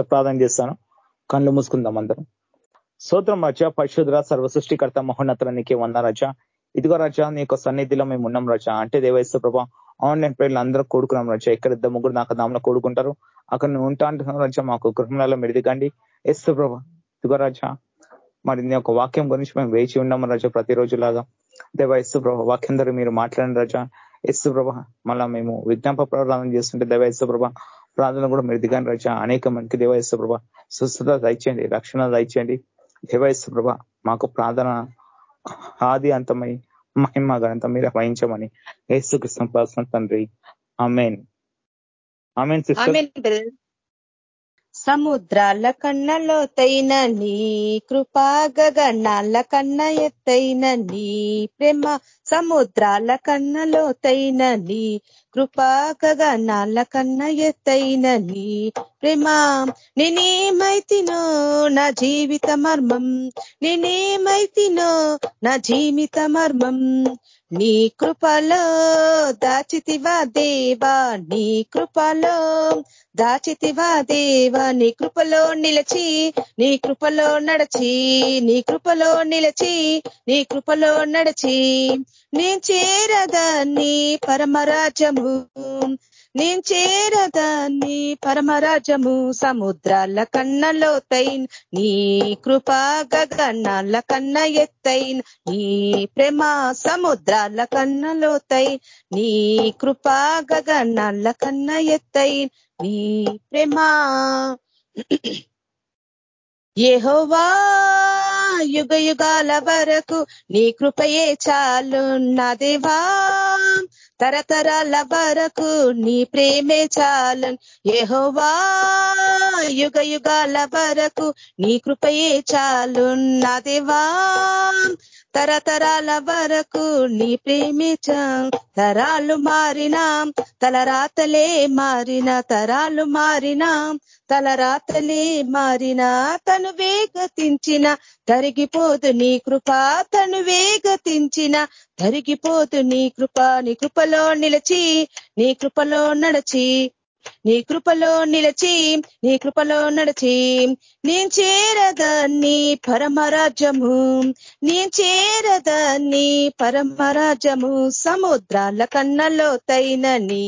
ప్రార్థన చేస్తాను. కళ్ళు మూసుకుందాం అందరం. సూత్రం రజ పరిశుద్ర సర్వ సృష్టికర్త మహోన్నతుల నీకే వంద రజ. ఇదిగో రజ నీ యొక్క సన్నిధిలో మేము ఉన్నాం రజ. అంటే దేవేశ్వర ప్రభా ఆన్లైన్ పేర్లు అందరూ కూడుకున్నాం రజ. ఎక్కడ ఇద్దరు ముగ్గురు నాకు దాంట్లో కూడుకుంటారు అక్కడ నువ్వు ఉంటా అంటున్నావు రజ మాకు గృహంలో మెడిదిగండి ఎస్తు ప్రభా ఇదిగో రజ మరి నీ యొక్క వాక్యం గురించి మేము వేచి ఉన్నాము రజ ప్రతిరోజులాగా. దేవ ఎస్సు ప్రభా వాక్యం మీరు మాట్లాడిన రజ. ఎస్సు ప్రభ మళ్ళా మేము విజ్ఞాప ప్రార్థన చేస్తుంటే దేవ ఎస్సు ప్రభ ప్రార్థన కూడా మీరు దిగాని రచ అనేక మందికి దేవయస్సు ప్రభ స్వస్థత దయచేయండి రక్షణ దయచేయండి. దేవయస్సు ప్రభ మాకు ప్రార్థన ఆది అంతమై మహిమ గణంతం మీరు వహించమని ఏసుకృష్ణ ప్రార్థన తండ్రి. అమేన్ అమేన్ సిస్టర్. సముద్రాల కన్న లోతైన నీ కృపా గగనాల కన్న ఎత్తైన నీ ప్రేమ సముద్రాల కన్న లోతైన నీ కృపాకగా నాళ్ళ కన్నా ఎత్తైన నీ ప్రేమ నేనేమైతినో నా జీవిత మర్మం. నేనేమైతినో నా జీవిత మర్మం. నీ కృపలో దాచితివా దేవా. నీ కృపలో దాచితివా దేవా. నీ కృపలో నిలచి నీ కృపలో నడచి నీ కృపలో నిలచి నీ కృపలో నడచి. నేను చేరదాన్ని పరమరాజము. నేను చేరదాన్ని పరమరాజము. సముద్రాల కన్నలో తైన్ నీ కృపా గగనాల కన్న ఎత్తైన్ నీ ప్రేమ సముద్రాల కన్నలో తైన్ నీ కృపా గగనాల కన్న ఎత్తైన్ నీ ప్రేమ ఏహోవా యుగ యుగాల వరకు నీ కృపయే చాలు నా దేవా. తరతరాల వరకు నీ ప్రేమే చాలు ఏహోవా యుగ యుగాల వరకు నీ కృపయే చాలు నా దేవా. తరతరాల వరకు నీ ప్రేమించాం. తరాలు మారినా. తలరాతలే మారిన తరాలు మారినా. తలరాతలే మారిన తను వేగతించిన. తరిగిపోదు నీ కృప తను వేగతించిన. తరిగిపోదు నీ కృప నీ కృపలో నిలిచి నీ కృపలో నడచి. నీ కృపలో నిలచి నీ కృపలో నడిచి నేను చేరదాన్ని పరమరాజ్యము నేను చేరదాన్ని పరమరాజ్యము సముద్రాల కన్నలో తైన నీ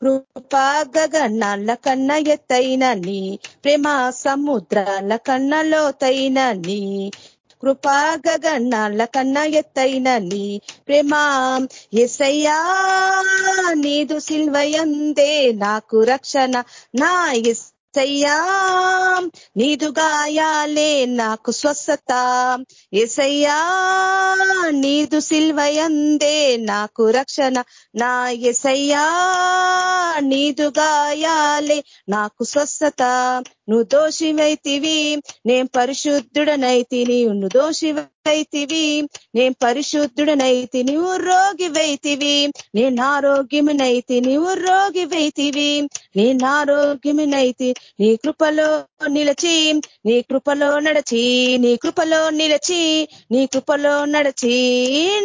కృపా గగనాల కన్న ఎత్తైన నీ ప్రేమ సముద్రాల కన్నలో నీ కృపా గగనాల కన్నా ఎత్తైన నీ ప్రేమ. ఎసయ్యా నీదు సిల్వయందే నాకు రక్షణ. నా ఎస్ ఎసయ్యా నీదు గాయాలే నాకు స్వస్థత. ఎసయ్యా నీదు సిల్వయందే నాకు రక్షణ. నా ఎసయ్యా నీదు గాయాలే నాకు స్వస్థత. నువ్వు దోషివైతివి నేను పరిశుద్ధుడనైతిని నువ్వు దోషివైతివి నేను పరిశుద్ధుడనైతి నువ్వు రోగివైతివి నేను ఆరోగ్యమునైతి నువ్వు రోగివైతివి నేను ఆరోగ్యమునైతి నీ కృపలో నిలచి నీ కృపలో నడచి నీ కృపలో నిలచి నీ కృపలో నడచి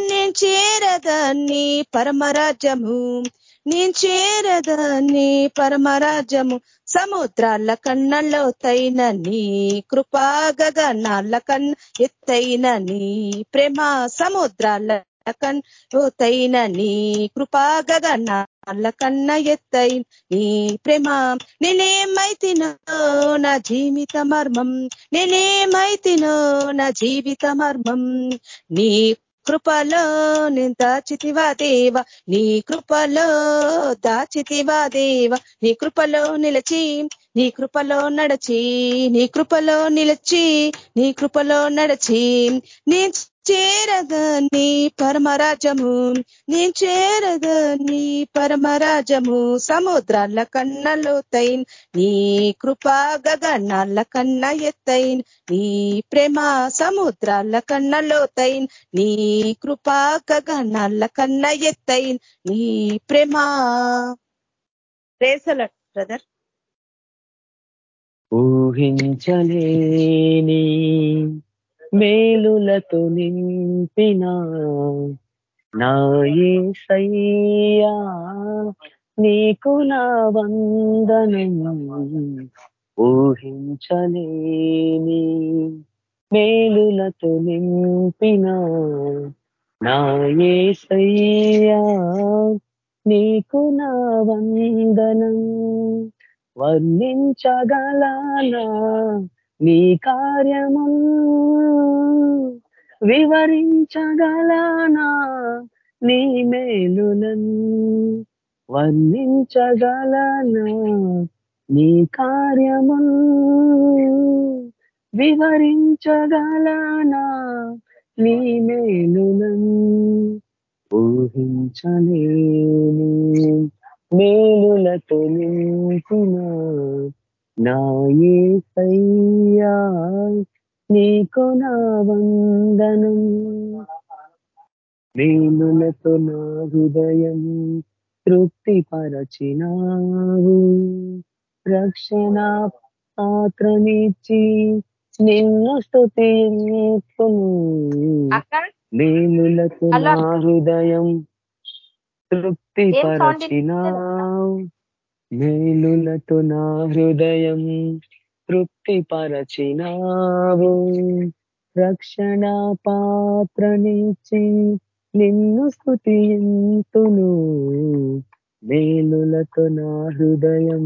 నేను చేరదాన్ని పరమరాజ్యము నేను చేరదాన్ని పరమరాజ్యము. సముద్రాల కన్నలో తైన నీ కృపాగగనాల కన్న ఎత్తైన నీ ప్రేమ. సముద్రాల కన్ను తైన నీ కృపా గగనాల కన్న ఎత్తై నీ ప్రేమ. నేనేమైతినో నా జీవిత మర్మం. నేనేమైతినో నా జీవిత మర్మం. నీ కృపలో నేను దాచితివా దేవ. నీ కృపలో దాచితివా దేవ. నీ కృపలో నిలచి నీ కృపలో నడచి నీ కృపలో నిలచి నీ కృపలో నడచి నీ చేరదని పరమరాజము నేను చేరదని పరమరాజము. సముద్రాల కన్న లోతైన్ నీ కృపా గగనాల కన్న ఎత్తైన్. నీ ప్రేమ సముద్రాల కన్న లోతైన్ నీ కృపా గగనాల కన్న ఎత్తైన్. నీ ప్రేమ రేసల బ్రదర్ ఊహించలేని మేలులతో నింపిన నాయసయ్యా నీకు నా వందనం ఊహించలేని మేలులతో నింపిన నా నీకు నా వందనం వర్ణించగలనా? నీ కార్యము వివరించగలనా? నీ మేలులను వర్ణించగలనా? నీ కార్యము వివరించగలనా? నీ మేలులను ఊహించలేని మేలులతో నింపిన నీకు నా వందనం. మేలులతో నా హృదయం తృప్తి పరచినావు రక్షణ పాత్రనిచ్చి నిన్ను స్థుతించును మేలులతో నా హృదయం తృప్తి పరచినావు మేలులతో నా హృదయం తృప్తి పరచినావు రక్షణ పాత్రనిచ్చి నిన్ను స్థుతింతును మేలులతో నా హృదయం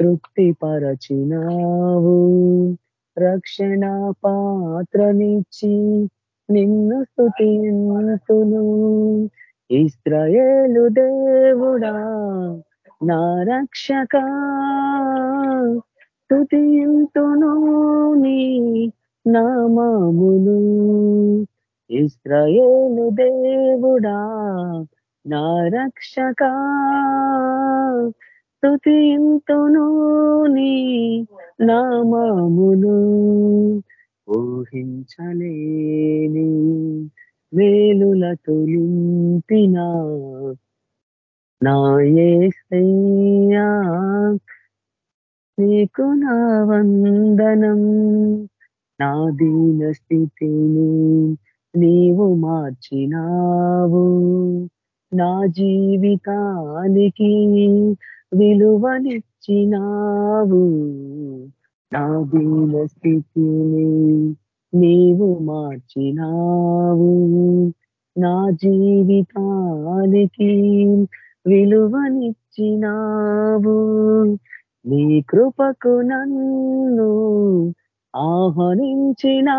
తృప్తి పరచినావు రక్షణ పాత్రనిచ్చి నిన్ను స్థుతింతును ఇస్రాయేలు దేవుడా నా రక్షక స్థుతింతును నీ నామామును ఇస్రయేలు దేవుడా నా రక్షక స్థుతింతును నీ నామామును ఊహించలేని మేలులతో నింపిన నాయసయ్యా నీకు నా వందనం. నా దీన స్థితిని నీవు మార్చినావు. నా జీవితానికి విలువనిచ్చినావు. నా దీన స్థితిని నీవు మార్చినావు. నా జీవితానికి విలువనిచ్చినావు. నీ కృపకు నన్ను ఆహ్వానించినావు.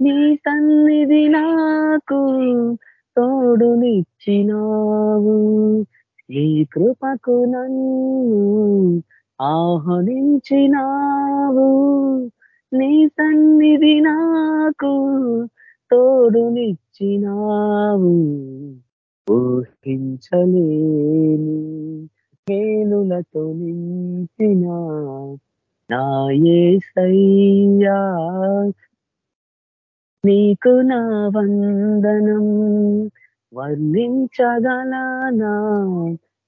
నీ సన్నిధి నాకు తోడునిచ్చినావు. నీ కృపకు నన్ను ఆహ్వానించినావు. నీ సన్నిధి నాకు తోడునిచ్చినావు. ఊహించలేని మేలులతో నింపిన నాయే సయ్యా నీకు నా వందనం వర్ణించగలనా?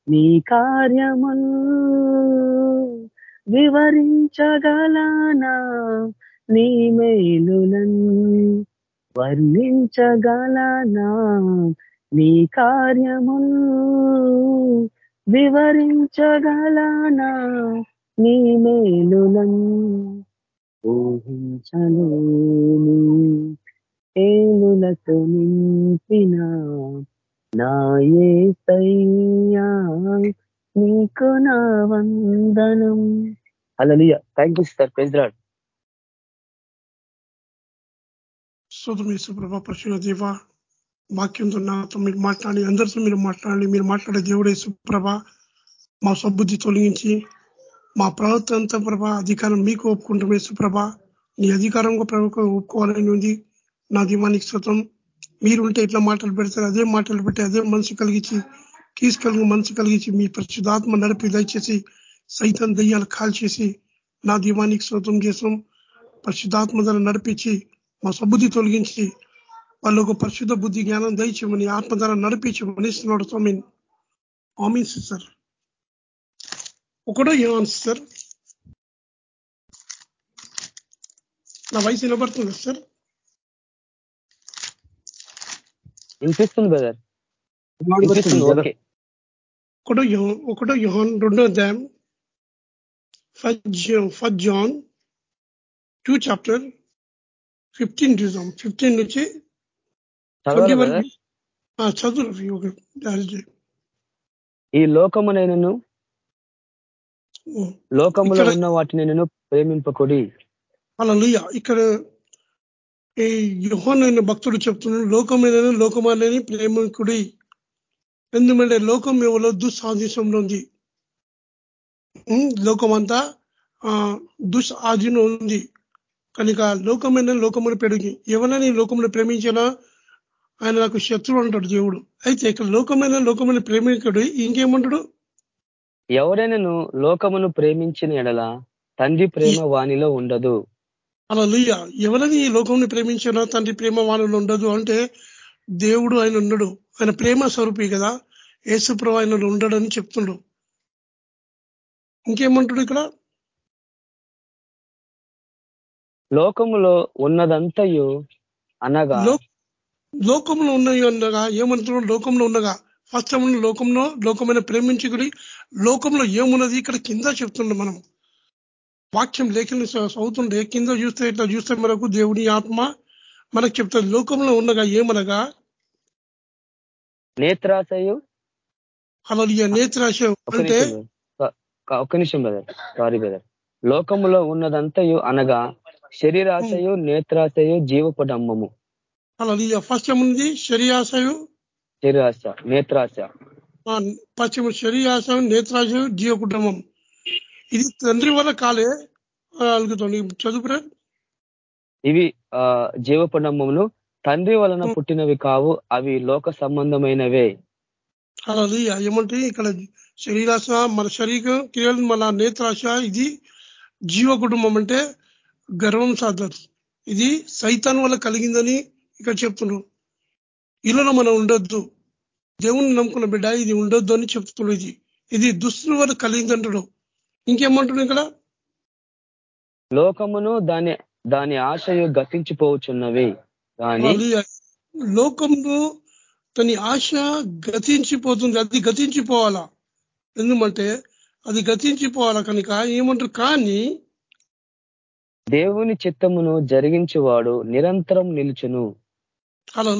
నీ కార్యములు వివరించగలనా? నీ మేలులను వర్ణించగలనా? నీ కార్యములు వివరించగలనా? నీ మేలులను ఊహించలేని ఏలులతో నింపిన నాయే సయ్యా నీకు నా వందనం. అలలియ థ్యాంక్ యూ సార్ ప్రెసిడెంట్ సుధమేశ్వ ప్రభా పరిశుభ దేవ వాక్యంతో నాతో మీరు మాట్లాడి అందరితో మీరు మాట్లాడండి మీరు మాట్లాడే దేవుడే సుప్రభ. మా సబ్బుద్ధి తొలగించి మా ప్రవర్తన అంతా ప్రభా అధికారం మీకు ఒప్పుకుంటామే సుప్రభ. నీ అధికారంగా ప్రభుత్వం ఒప్పుకోవాలని ఉంది. నా దీవానికి స్వతం మీరుంటే ఇట్లా మాటలు పెడతారు అదే మాటలు పెట్టి అదే మనసు కలిగించి తీసుకెళ్ళి మనసు కలిగించి మీ పరిశుధాత్మ నడిపి దయచేసి సైతం దయ్యాలు కాల్చేసి నా దీవానికి స్వతం చేసాం పరిశుధాత్మ ధర నడిపించి మా సబ్బుద్ధి తొలగించి వాళ్ళకు పరిశుద్ధ బుద్ధి జ్ఞానం దయచేమని ఆత్మ ధర నడిపించమని ఇస్తున్నాడు స్వామిన్ ఆమీన్ సార్ ఒకటో ఏమని సార్ నా వయసు వినబడుతుంది సార్ వినిపిస్తుంది బ్రదర్ ఒకటో ఒకటో యోహన్ రెండో అధ్యాయం. First John two chapter fifteen చూసాం ఫిఫ్టీన్ నుంచి ట్వంటీ చదవాలి వరకు బ్రదర్ ఆ, చదువు. ఈ లోకమునైనను. లోకములో ఉన్న వాటిని నేను ప్రేమింపకుడి. అలా ఇక్కడ ఈ యుహోనైన భక్తుడు చెప్తున్నాడు లోకమైన లోకమాలని ప్రేమికుడి. ఎందుకంటే లోకం ఎవరో దుస్సాదృశ్యంలో ఉంది. లోకమంతా ఆ దుస్సాధీనం ఉంది. కనుక లోకమైన లోకమును పెరిగి ఎవరైనా ఈ లోకమును ప్రేమించినా ఆయన నాకు శత్రువు అంటాడు దేవుడు. అయితే ఇక్కడ లోకమైన లోకమైన ప్రేమికుడు ఇంకేమంటాడు ఎవరైనాను లోకమును ప్రేమించిన ఎడల తండ్రి ప్రేమ వానిలో ఉండదు. అలా లుయ్య ఎవరైనా ఈ లోకంని ప్రేమించినా తండ్రి ప్రేమ వానలో ఉండదు అంటే దేవుడు ఆయన ఉండడు. ఆయన ప్రేమ స్వరూపి కదా. యేసుప్రభు ఆయన ఉండడని చెప్తుండు. ఇంకేమంటాడు ఇక్కడ? లోకములో ఉన్నదంతయు అనగా లోకంలో ఉన్నాయి ఉండగా ఏమంటున్నాడు లోకంలో ఉండగా ఫస్ట్ ఉన్న లోకంలో లోకమైన ప్రేమించుకుని లోకంలో ఏమున్నది ఇక్కడ కింద చెప్తుండే మనం వాక్యం లేఖని చదువుతుండే కింద చూస్తే ఇట్లా చూస్తే మనకు దేవుని ఆత్మ మనకు చెప్తుంది లోకంలో ఉండగా ఏమనగా? నేత్రాశయు. అలా నేత్రాశ ఒక అంటే? నిమిషం brother. క- ఒక్క నిమిషం బ్రదర్. Sorry brother. లోకములో ఉన్నదంతయు అనగా శరీరాశయు నేత్రాశయు జీవపు డమ్మము అలా ఫస్ట్ ఏముంది శరీరాశయు శరీరాశ నేత్రాశ పశ్చిమ శరీరాశయం నేత్రాశయం జీవ కుటుంబం ఇది తండ్రి వల్ల కాలే. అలుగుతుంది చదువురా ఇవి ఆ జీవపు డమ్మములు తండ్రి వలన పుట్టినవి కావు అవి లోక సంబంధమైనవే. అలా ఏమంటే ఇక్కడ శరీరాశ మన శరీర క్రియలు మన నేత్రాశ ఇది జీవ కుటుంబం అంటే గర్వం సాధన. ఇది సైతాన్ వల్ల కలిగిందని ఇక్కడ చెప్తున్నారు ఇళ్ళలో మనం ఉండొద్దు. దేవుని నమ్ముకున్న బిడ్డ ఇది ఉండొద్దు అని చెప్తున్నాడు ఇది ఇది దుస్తుల వల్ల కలిగిందంటాడు ఇంకేమంటున్నాడు ఇక్కడ? లోకమును దాని దాని ఆశయు గతించిపోవచ్చున్నవి. లోకంలో తన ఆశ గతించిపోతుంది. అది గతించిపోవాలా? ఎందుకంటే అది గతించిపోవాలా కనుక ఏమంటారు? కానీ దేవుని చిత్తమును జరిగించువాడు నిరంతరం నిలుచును. అలా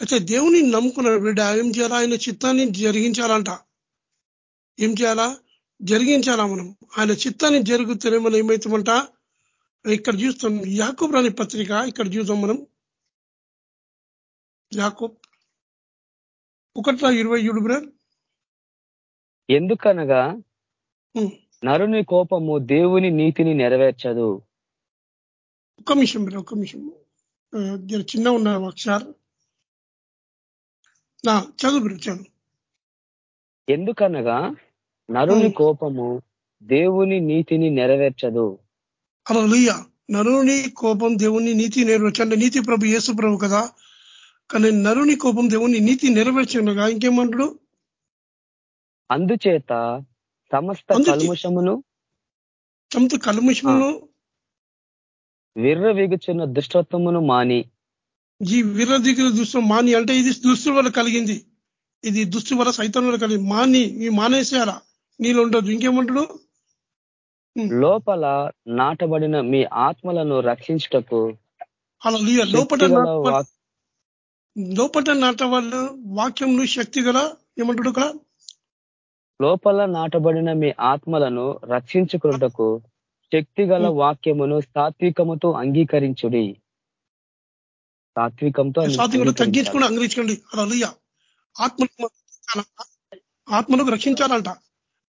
అయితే దేవుని నమ్ముకున్న బిడ్డ ఏం చేయాలా? ఆయన చిత్తాన్ని జరిగించాలంట. ఏం చేయాలా? జరిగించాలా మనం? ఆయన చిత్తాన్ని జరుగుతూనే మనం ఏమవుతామంట ఇక్కడ చూస్తాం యాకూబ్ రాని పత్రిక ఇక్కడ చూద్దాం మనం. యాకూబ్ ఒకట్లా ఇరవై ఏడు బ్రదర్. ఎందుకనగా. నరుని కోపము దేవుని నీతిని నెరవేర్చదు. ఒక్క నిమిషం ఒక్క నిమిషం. జర చిన్న ఉన్న ఒకసారి. నా చదువు ఎందుకనగా నరుని. కోపము దేవుని నీతిని నెరవేర్చదు. అలా నరుని కోపం దేవుని నీతి నెరవేర్చు అంటే నీతి ప్రభు యేసు ప్రభు కదా. కానీ నరుని కోపం దేవుని నీతి నెరవేర్చగా ఇంకేమంటాడు? అందుచేత సమస్త కల్ముషమును సొంత కల్ముషమును విర్ర విగుచున్న దుష్టత్వమును మాని. ఈ విరదిగుల దుస్తు మాని అంటే ఇది దుస్తు వల్ల కలిగింది. ఇది దుస్తు వల్ల సైతం వల్ల కలిగింది. మాని ఈ మానేసేయాలా నీళ్ళు ఉండదు ఇంకేమంటాడు? లోపల నాటబడిన మీ ఆత్మలను రక్షించుటకు అలా లోపల లోపల నాట వల్ల వాక్యంను శక్తి గల ఏమంటాడు ఇక్కడ? లోపల నాటబడిన మీ ఆత్మలను రక్షించుకున్నటకు శక్తిగల వాక్యమును సాత్వికముతో అంగీకరించుడి. సాత్వికంతో. తగ్గించుకుని ఆత్మను ఆత్మలకు రక్షించాలంట.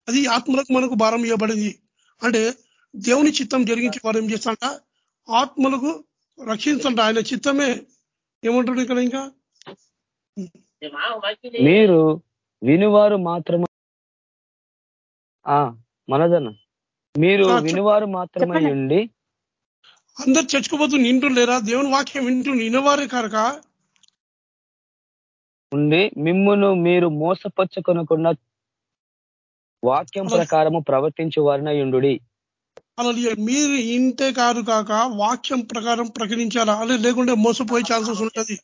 అది ఆత్మలకు మనకు భారం ఇవ్వబడింది. అంటే దేవుని చిత్తం జరిగించి వారు ఏం చేస్తాంట ఆత్మలకు రక్షించంట. ఆయన చిత్తమే. ఏమంటాడు ఇక్కడ ఇంకా? మీరు వినువారు మాత్రమే. ఆ మనదన్న మీరు వినువారు మాత్రమే. ఉండి అందరు చచ్చుకోబోతు నింటూ లేరా? దేవుని వాక్యం వింటూ వినవారే కనుక ఉండి మిమ్మును మీరు మోసపరుచుకొనకుండా వాక్యం ప్రకారము ప్రవర్తించు వారినై ఉండు అలా మీరు ఇంతే కాదు కాక వాక్యం ప్రకారం ప్రకటించాలా? అలా లేకుంటే మోసపోయే ఛాన్సెస్ ఉంటది.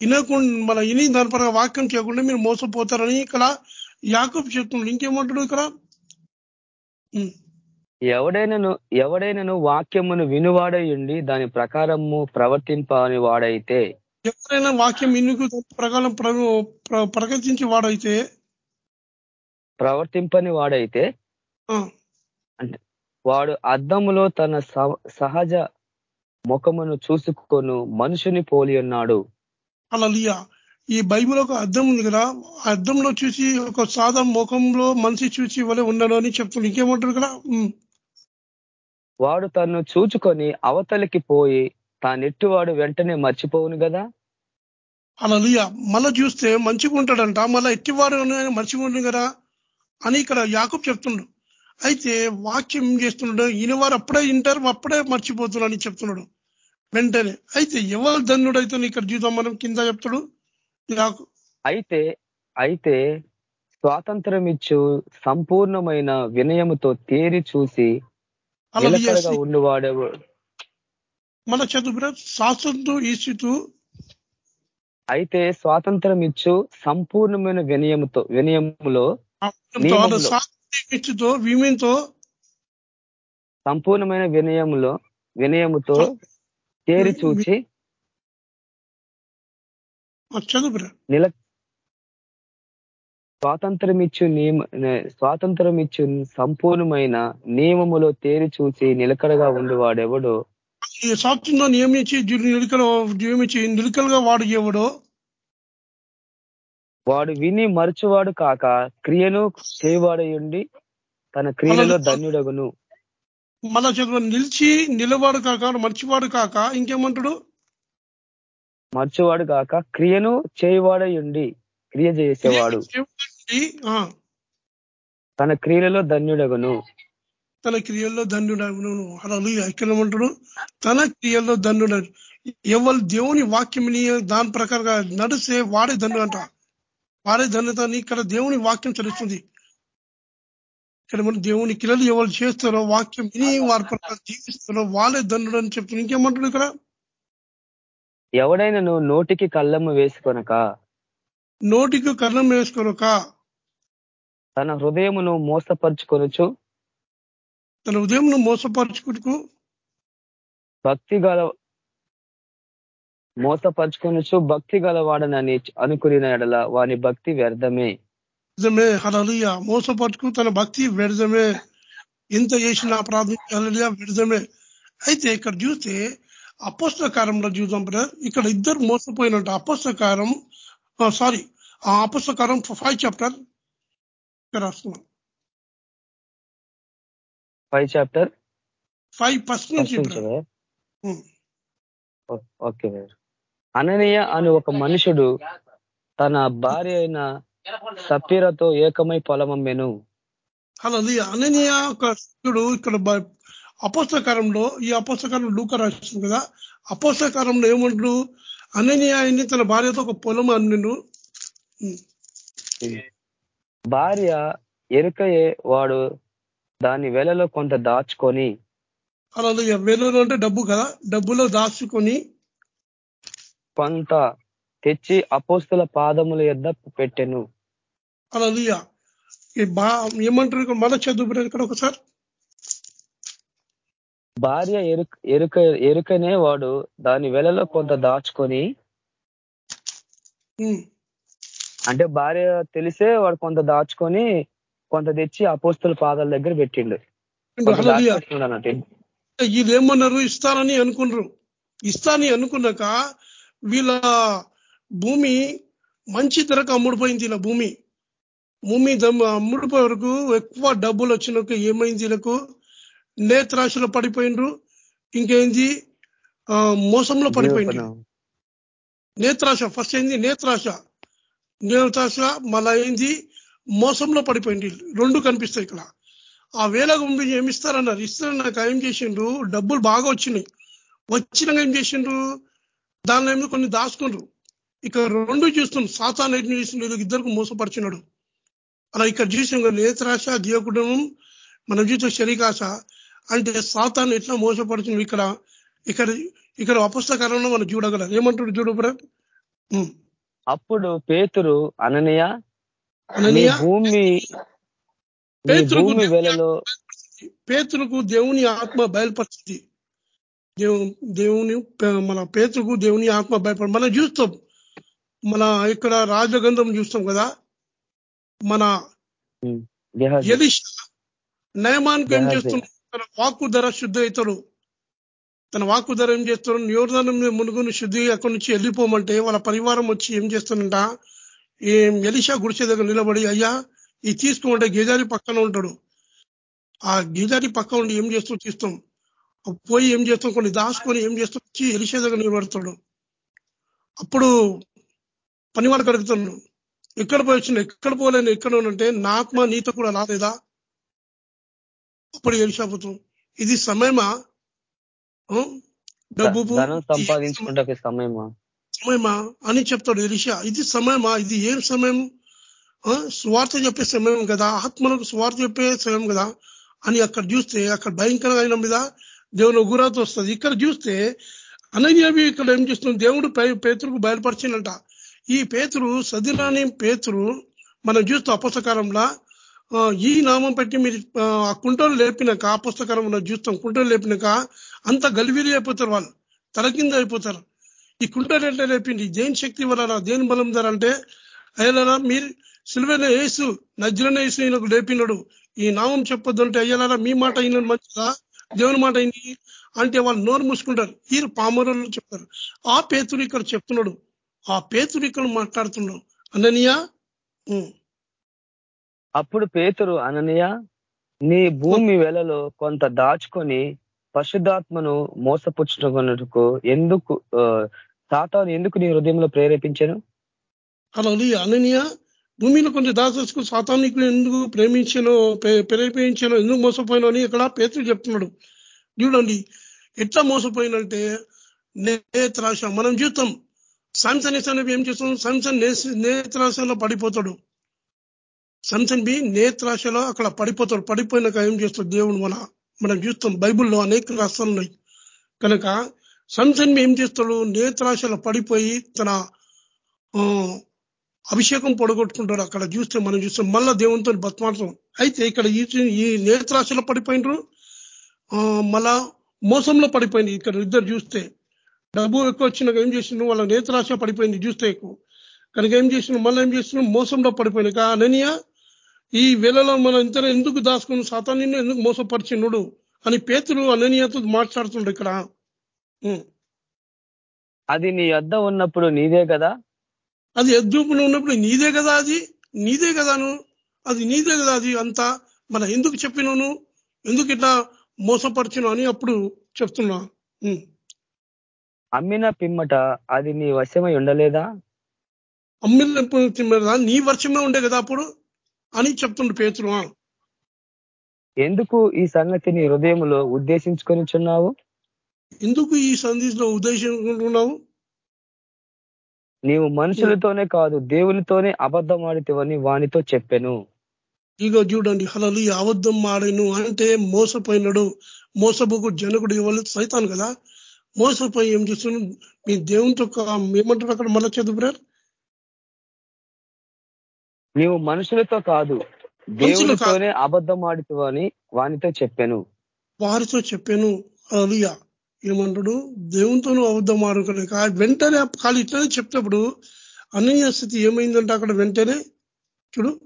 వినకుండా మన ఇని దాని పరంగా వాక్యం చేయకుండా మీరు మోసపోతారని ఇక్కడ యాకబ్ చెప్తున్నాడు. ఇంకేమంటాడు ఇక్కడ. ఎవడైనను ఎవడైనను వాక్యమును వినువాడై ఉండి దాని ప్రకారము ప్రవర్తింపని వాడైతే ఎవరైనా వాక్యం ఇన్నుకు ప్రకారం ప్ర- ప్ర- ప్రకటించి వాడైతే ప్రవర్తింపని వాడైతే ఆ, వాడు అద్దములో తన సహ- సహజ ముఖమును చూసుకొను మనుషుని పోలి ఉన్నాడు. అలా ఈ బైబిల్ ఒక అద్దం ఉంది కదా ఆ అద్దంలో చూసి ఒక సాదా ముఖంలో మనిషి చూసి వలె ఉన్నాడు అని చెప్తుంది. ఇంకేమంటారు కదా. వాడు తన్ను చూచుకొని అవతలికి పోయి తానెట్టువాడు వెంటనే మర్చిపోవును కదా అలా మళ్ళా చూస్తే మంచిగా ఉంటాడంట మళ్ళా ఎట్టివాడు మంచిగా ఉంటుంది కదా అని ఇక్కడ యాకబ్ చెప్తున్నాడు అయితే వాక్యం చేస్తున్నాడు ఈయన వారు అప్పుడే వింటారు అప్పుడే మర్చిపోతున్నాడు అని చెప్తున్నాడు. వెంటనే. అయితే ఎవరు ధన్యుడు అయితే ఇక్కడ చూద్దాం మనం. కింద చెప్తాడు అయితే అయితే స్వాతంత్రం ఇచ్చు సంపూర్ణమైన వినయముతో తేరి చూసి ఉండువాడెవ మన చదువు శాస్త్రంతో అయితే స్వాతంత్రం ఇచ్చు సంపూర్ణమైన వినయముతో వినయములో విమయంతో సంపూర్ణమైన వినయములో వినయముతో తేరి చూచి చదువు నిల స్వాతంత్రమిచ్చు నియమ స్వాతంత్రం ఇచ్చు సంపూర్ణమైన నియమములో తేరి చూచి నిలకడగా ఉండువాడెవడో? ఈ శాస్త్రంలో నియమించి నిలికలు నియమించి నిలికలుగా వాడు ఎవడో? వాడు విని మరచువాడు కాక క్రియను చేయవాడయుండి తన క్రియలలో ధన్యుడగును. మళ్ళా చదువు నిలిచి నిలవాడు కాక మర్చివాడు కాక ఇంకేమంటాడు? మరచువాడు కాక క్రియను చేయవాడయుండి క్రియ చేసేవాడు. తన క్రియలలో ధన్యుడగును. తన క్రియల్లో ధన్యుడు అలా ఇక్కడ ఏమంటాడు? తన క్రియల్లో ధన్యుడు ఎవరు దేవుని వాక్యంని దాని ప్రకారంగా నడిస్తే వాడే ధన్యుడు అంట వాడే ధన్యత ఇక్కడ దేవుని వాక్యం తెలుస్తుంది. ఇక్కడ మన దేవుని క్రియలు ఎవరు చేస్తారో వాక్యం విని వారి ప్రకారం జీవిస్తారో వాళ్ళే ధన్యుడు అని చెప్తున్నారు ఇంకేమంటాడు ఇక్కడ? ఎవడైనను నోటికి కళ్ళము వేసుకొనక నోటికి కర్ణం వేసుకోరక తన హృదయమును మోసపరుచుకొనుచు తన ఉదయం మోసపరుచుకుంటూ భక్తి గల మోసపరుచుకొనుచు భక్తి గలవాడనని అనుకున్న ఎడల వాని భక్తి వ్యర్థమే. నిజమే హలలియ మోసపరుచుకు తన భక్తి వ్యర్థమే. ఎంత చేసినా ప్రార్థన వ్యర్థమే. అయితే ఇక్కడ చూస్తే అపోస్తకారంలో చూద్దాం ఇక్కడ ఇద్దరు మోసపోయినట్టు అపోస్తకారం సారీ ఆ అపోస్తకారం ఫైవ్ చాప్టర్ ఇక్కడ వస్తున్నాం ఫైవ్ చాప్టర్ ఫైవ్ ఫస్ట్ నుంచి. ఉం. ఓకే అననీయ అని ఒక మనుషుడు తన భార్య అయిన సపీరతో ఏకమై పొలమమ్మెను. హలలియ అననీయ ఒక శిష్యుడు ఇక్కడ అపోస్తకారంలో ఈ అపోస్తకారం లూక రాసింది కదా? అపోస్తకారంలో ఏమంటాడు అననీయ తన భార్యతో ఒక పొలం అన్నను భార్య ఎరుకయే వాడు దాని వెలలో కొంత దాచుకొని అలా వేలలో అంటే డబ్బు కదా? డబ్బులో దాచుకొని కొంత తెచ్చి అపోస్తుల పాదముల యొద్ద పెట్టెను. అలా ఏమంటారు మళ్ళా చదువు ఇక్కడ ఒకసారి. భార్య ఎరుక ఎరుక ఎరుకనే వాడు దాని వెలలో కొంత దాచుకొని. అంటే భార్య తెలిసే వాడు కొంత దాచుకొని కొంత తెచ్చి అపోస్తుల పాదాల దగ్గర పెట్టిండు. ఏమన్నారు ఇస్తారని అనుకున్నారు. ఇస్తాని అనుకున్నాక వీళ్ళ భూమి మంచి ధరకు అమ్ముడుపోయింది ఇలా భూమి. భూమి అమ్ముడుపోయే వరకు ఎక్కువ డబ్బులు వచ్చినాక ఏమైంది వీళ్ళకు? నేత్రాశలో పడిపోయిండ్రు. ఇంకేంది? ఆ, మోసంలో పడిపోయింది నేత్రాశ. ఫస్ట్ ఏంది? నేత్రాశ. నేత్రాశ మళ్ళా ఏంది? మోసంలో పడిపోయింది. రెండు కనిపిస్తాయి ఇక్కడ. ఆ వేలకు గుంపు ఏమిస్తారన్నారు ఇస్తారన్నాక ఏం చేసిండ్రు? డబ్బులు బాగా వచ్చినాయి. వచ్చినాక ఏం చేసిండ్రు? దానిలో ఏమి కొన్ని దాచుకుండ్రు ఇక రెండు చూస్తున్నాం. సాతాన్ ఎన్ని చేసిండు? ఇద్దరికి మోసపరిచినాడు. అలా ఇక్కడ చూసిన నేత్రాశ జీవకుటుంబం మనం చూసే శరీరాశ. అంటే సాతాన్ ఎట్లా మోసపడుతుంది ఇక్కడ? ఇక్కడ ఇక్కడ అపుస్తకాలంలో మనం చూడగలం. ఏమంటాడు చూడు అప్పుడు పేతురు అననీయ నీ భూమి నీ భూమి వెలలో పేతులకు దేవుని ఆత్మ బయలుపరిచింది. దేవు దేవుని మన పేతుకు దేవుని ఆత్మ బయలుపడి మనం చూస్తాం. మన ఇక్కడ రాజగంధం చూస్తాం కదా. మన ఎలిష నయమానికి ఏం చేస్తున్నాడు? తన వాక్కు ధర శుద్ధి అవుతాడు. తన వాక్కు ధర ఏం చేస్తాడు నియోజనం మునుగుని శుద్ధి అక్కడి నుంచి వెళ్ళిపోమంటే వాళ్ళ పరివారం వచ్చి ఏం చేస్తుందంట ఏం ఎలిషా గుడిసె దగ్గర నిలబడి అయ్యా ఇది తీసుకోమంటే గేజారి పక్కన ఉంటాడు. ఆ గీజారి పక్క ఉండి ఏం చేస్తూ తీస్తాం? పోయి ఏం చేస్తాం? కొన్ని దాచుకొని ఏం చేస్తూ? వచ్చి ఎలిషా దగ్గర నిలబడతాడు. అప్పుడు పనివాడు కడుగుతున్నాడు ఎక్కడ పోయి వచ్చిన ఎక్కడ పోలేను? ఎక్కడ ఉన్నంటే నా ఆత్మ నీతో కూడా రాలేదా? అప్పుడు ఎలిషాపోతాం ఇది సమయమా? డబ్బు సంపాదించుకుంటే సమయమా? సమయమా? అని చెప్తాడు ఎలిషా. ఇది సమయమా? ఇది ఏం సమయం? స్వార్థ చెప్పే సమయం కదా. ఆత్మలకు స్వార్థ చెప్పే సమయం కదా అని అక్కడ చూస్తే అక్కడ భయంకరమైన మీద దేవుని ఉగురాత వస్తుంది. ఇక్కడ చూస్తే అనన్యవి ఇక్కడ ఏం చేస్తుంది? దేవుడు పేతురుకు బయలుపరిచినట ఈ పేతురు సదిరాని పేతురు మనం చూస్తే అపుస్తకాలంలో ఈ నామం పెట్టి మీరు ఆ కుంటలు లేపినాక ఆ పుస్తకాలంలో చూస్తాం. కుంటలు లేపినాక అంత గలివిరి అయిపోతారు వాళ్ళు. తల కింద అయిపోతారు. ఈ కుంటలు ఎట్లా లేపింది. దేని శక్తి వలన దేని బలం ధర అంటే అయ్యలారా మీరు సిల్వైన వేసు నజ్రన వేసు ఈయనకు లేపినడు. ఈ నామం చెప్పొద్దు అంటే అయ్యలారా మీ మాట అయిన మంచిదా? దేవుని మాట అయింది అంటే వాళ్ళు నోరు మూసుకుంటారు. ఈ పామరులు చెప్తారు. ఆ పేతుడు ఇక్కడ చెప్తున్నాడు. ఆ పేతుడు ఇక్కడ మాట్లాడుతున్నాడు. అననియా? అప్పుడు పేతురు అననీయ నీ భూమి వేలలో కొంత దాచుకొని పరిశుద్ధాత్మను మోసపుచ్చుకున్నట్టుకు ఎందుకు సాతాను ఎందుకు నీ హృదయంలో ప్రేరేపించాను అలా అననీయ భూమిలో కొంచెం దాచేసుకుని సాతానికి ఎందుకు ప్రేమించానో ప్రేరేపించానో ఎందుకు మోసపోయినో అని ఇక్కడ పేతులు చెప్తున్నాడు. చూడండి ఎట్లా మోసపోయినంటే నేత్రాశ మనం చూస్తాం సంసన్ అనేవి ఏం చేస్తాం సంసన్ నేత్రాశలో పడిపోతాడు. సంసన్ బి నేత్రాశలో అక్కడ పడిపోతాడు. పడిపోయినాక ఏం చేస్తాడు? దేవుడు మన మనం చూస్తాం బైబుల్లో అనేక రాష్ట్రాలు ఉన్నాయి కనుక సంసన్ ఏం చేస్తాడు? నేత్రాశలో పడిపోయి తన అభిషేకం పొడగొట్టుకుంటాడు. అక్కడ చూస్తే మనం చూస్తాం మళ్ళా దేవునితో బతమాడతాం అయితే ఇక్కడ ఈ నేత్రాశలో పడిపోయినరు. మళ్ళా మోసంలో పడిపోయింది ఇక్కడ ఇద్దరు చూస్తే డబ్బు ఎక్కువ వచ్చినాక ఏం చేసిన వాళ్ళ నేత్రాశ పడిపోయింది. చూస్తే ఎక్కువ. కనుక ఏం చేసిన మళ్ళీ ఏం చేసిన మోసంలో పడిపోయినాక అననియా ఈ వేళలో మనం ఇంత ఎందుకు దాచుకుని సాతాన్ని ఎందుకు మోసపరిచినుడు అని పేతులు అననీయతో మాట్లాడుతుండ్రు ఇక్కడ. అది నీ వద్ద ఉన్నప్పుడు నీదే కదా? అది ఎద్దుపులు ఉన్నప్పుడు నీదే కదా అది? నీదే కదాను అది నీదే కదా అది అంతా? మన ఎందుకు చెప్పినాను? ఎందుకు ఇట్లా మోసపరిచిన అని అప్పుడు చెప్తున్నా. అమ్మిన పిమ్మట అది నీ వశమై ఉండలేదా? అమ్మిన పిమ్మట నీ వర్షమే ఉండే కదా అప్పుడు? అని చెప్తుండు పేతురు. ఎందుకు ఈ సంగతిని హృదయంలో ఉద్దేశించుకొని చున్నావు ఎందుకు ఈ సందేశంలో ఉద్దేశించుకుంటున్నావు నీవు మనుషులతోనే కాదు దేవునితోనే అబద్ధం ఆడితేవని వానితో చెప్పాను. ఇగో చూడండి హలలు అబద్ధం ఆడను అంటే మోసపోయినాడు మోసపోకు జనకుడు ఇవ్వాలి సైతాను కదా. మోసపోయి ఏం చేస్తున్నాడు? మీ దేవునితో ఏమంటారు అక్కడ మళ్ళా చదువురారు నీవు మనుషులతో కాదు దేవునితోనే అబద్ధం ఆడుతావని వానితో చెప్పాను. వారితో చెప్పాను. అలియా ఏమంటాడు? దేవునితోనూ అబద్ధం ఆడుకోలేక వెంటనే ఖాళీ ఇట్లనే చెప్తేప్పుడు అననీయ స్థితి ఏమైందంటే అక్కడ వెంటనే చూడు.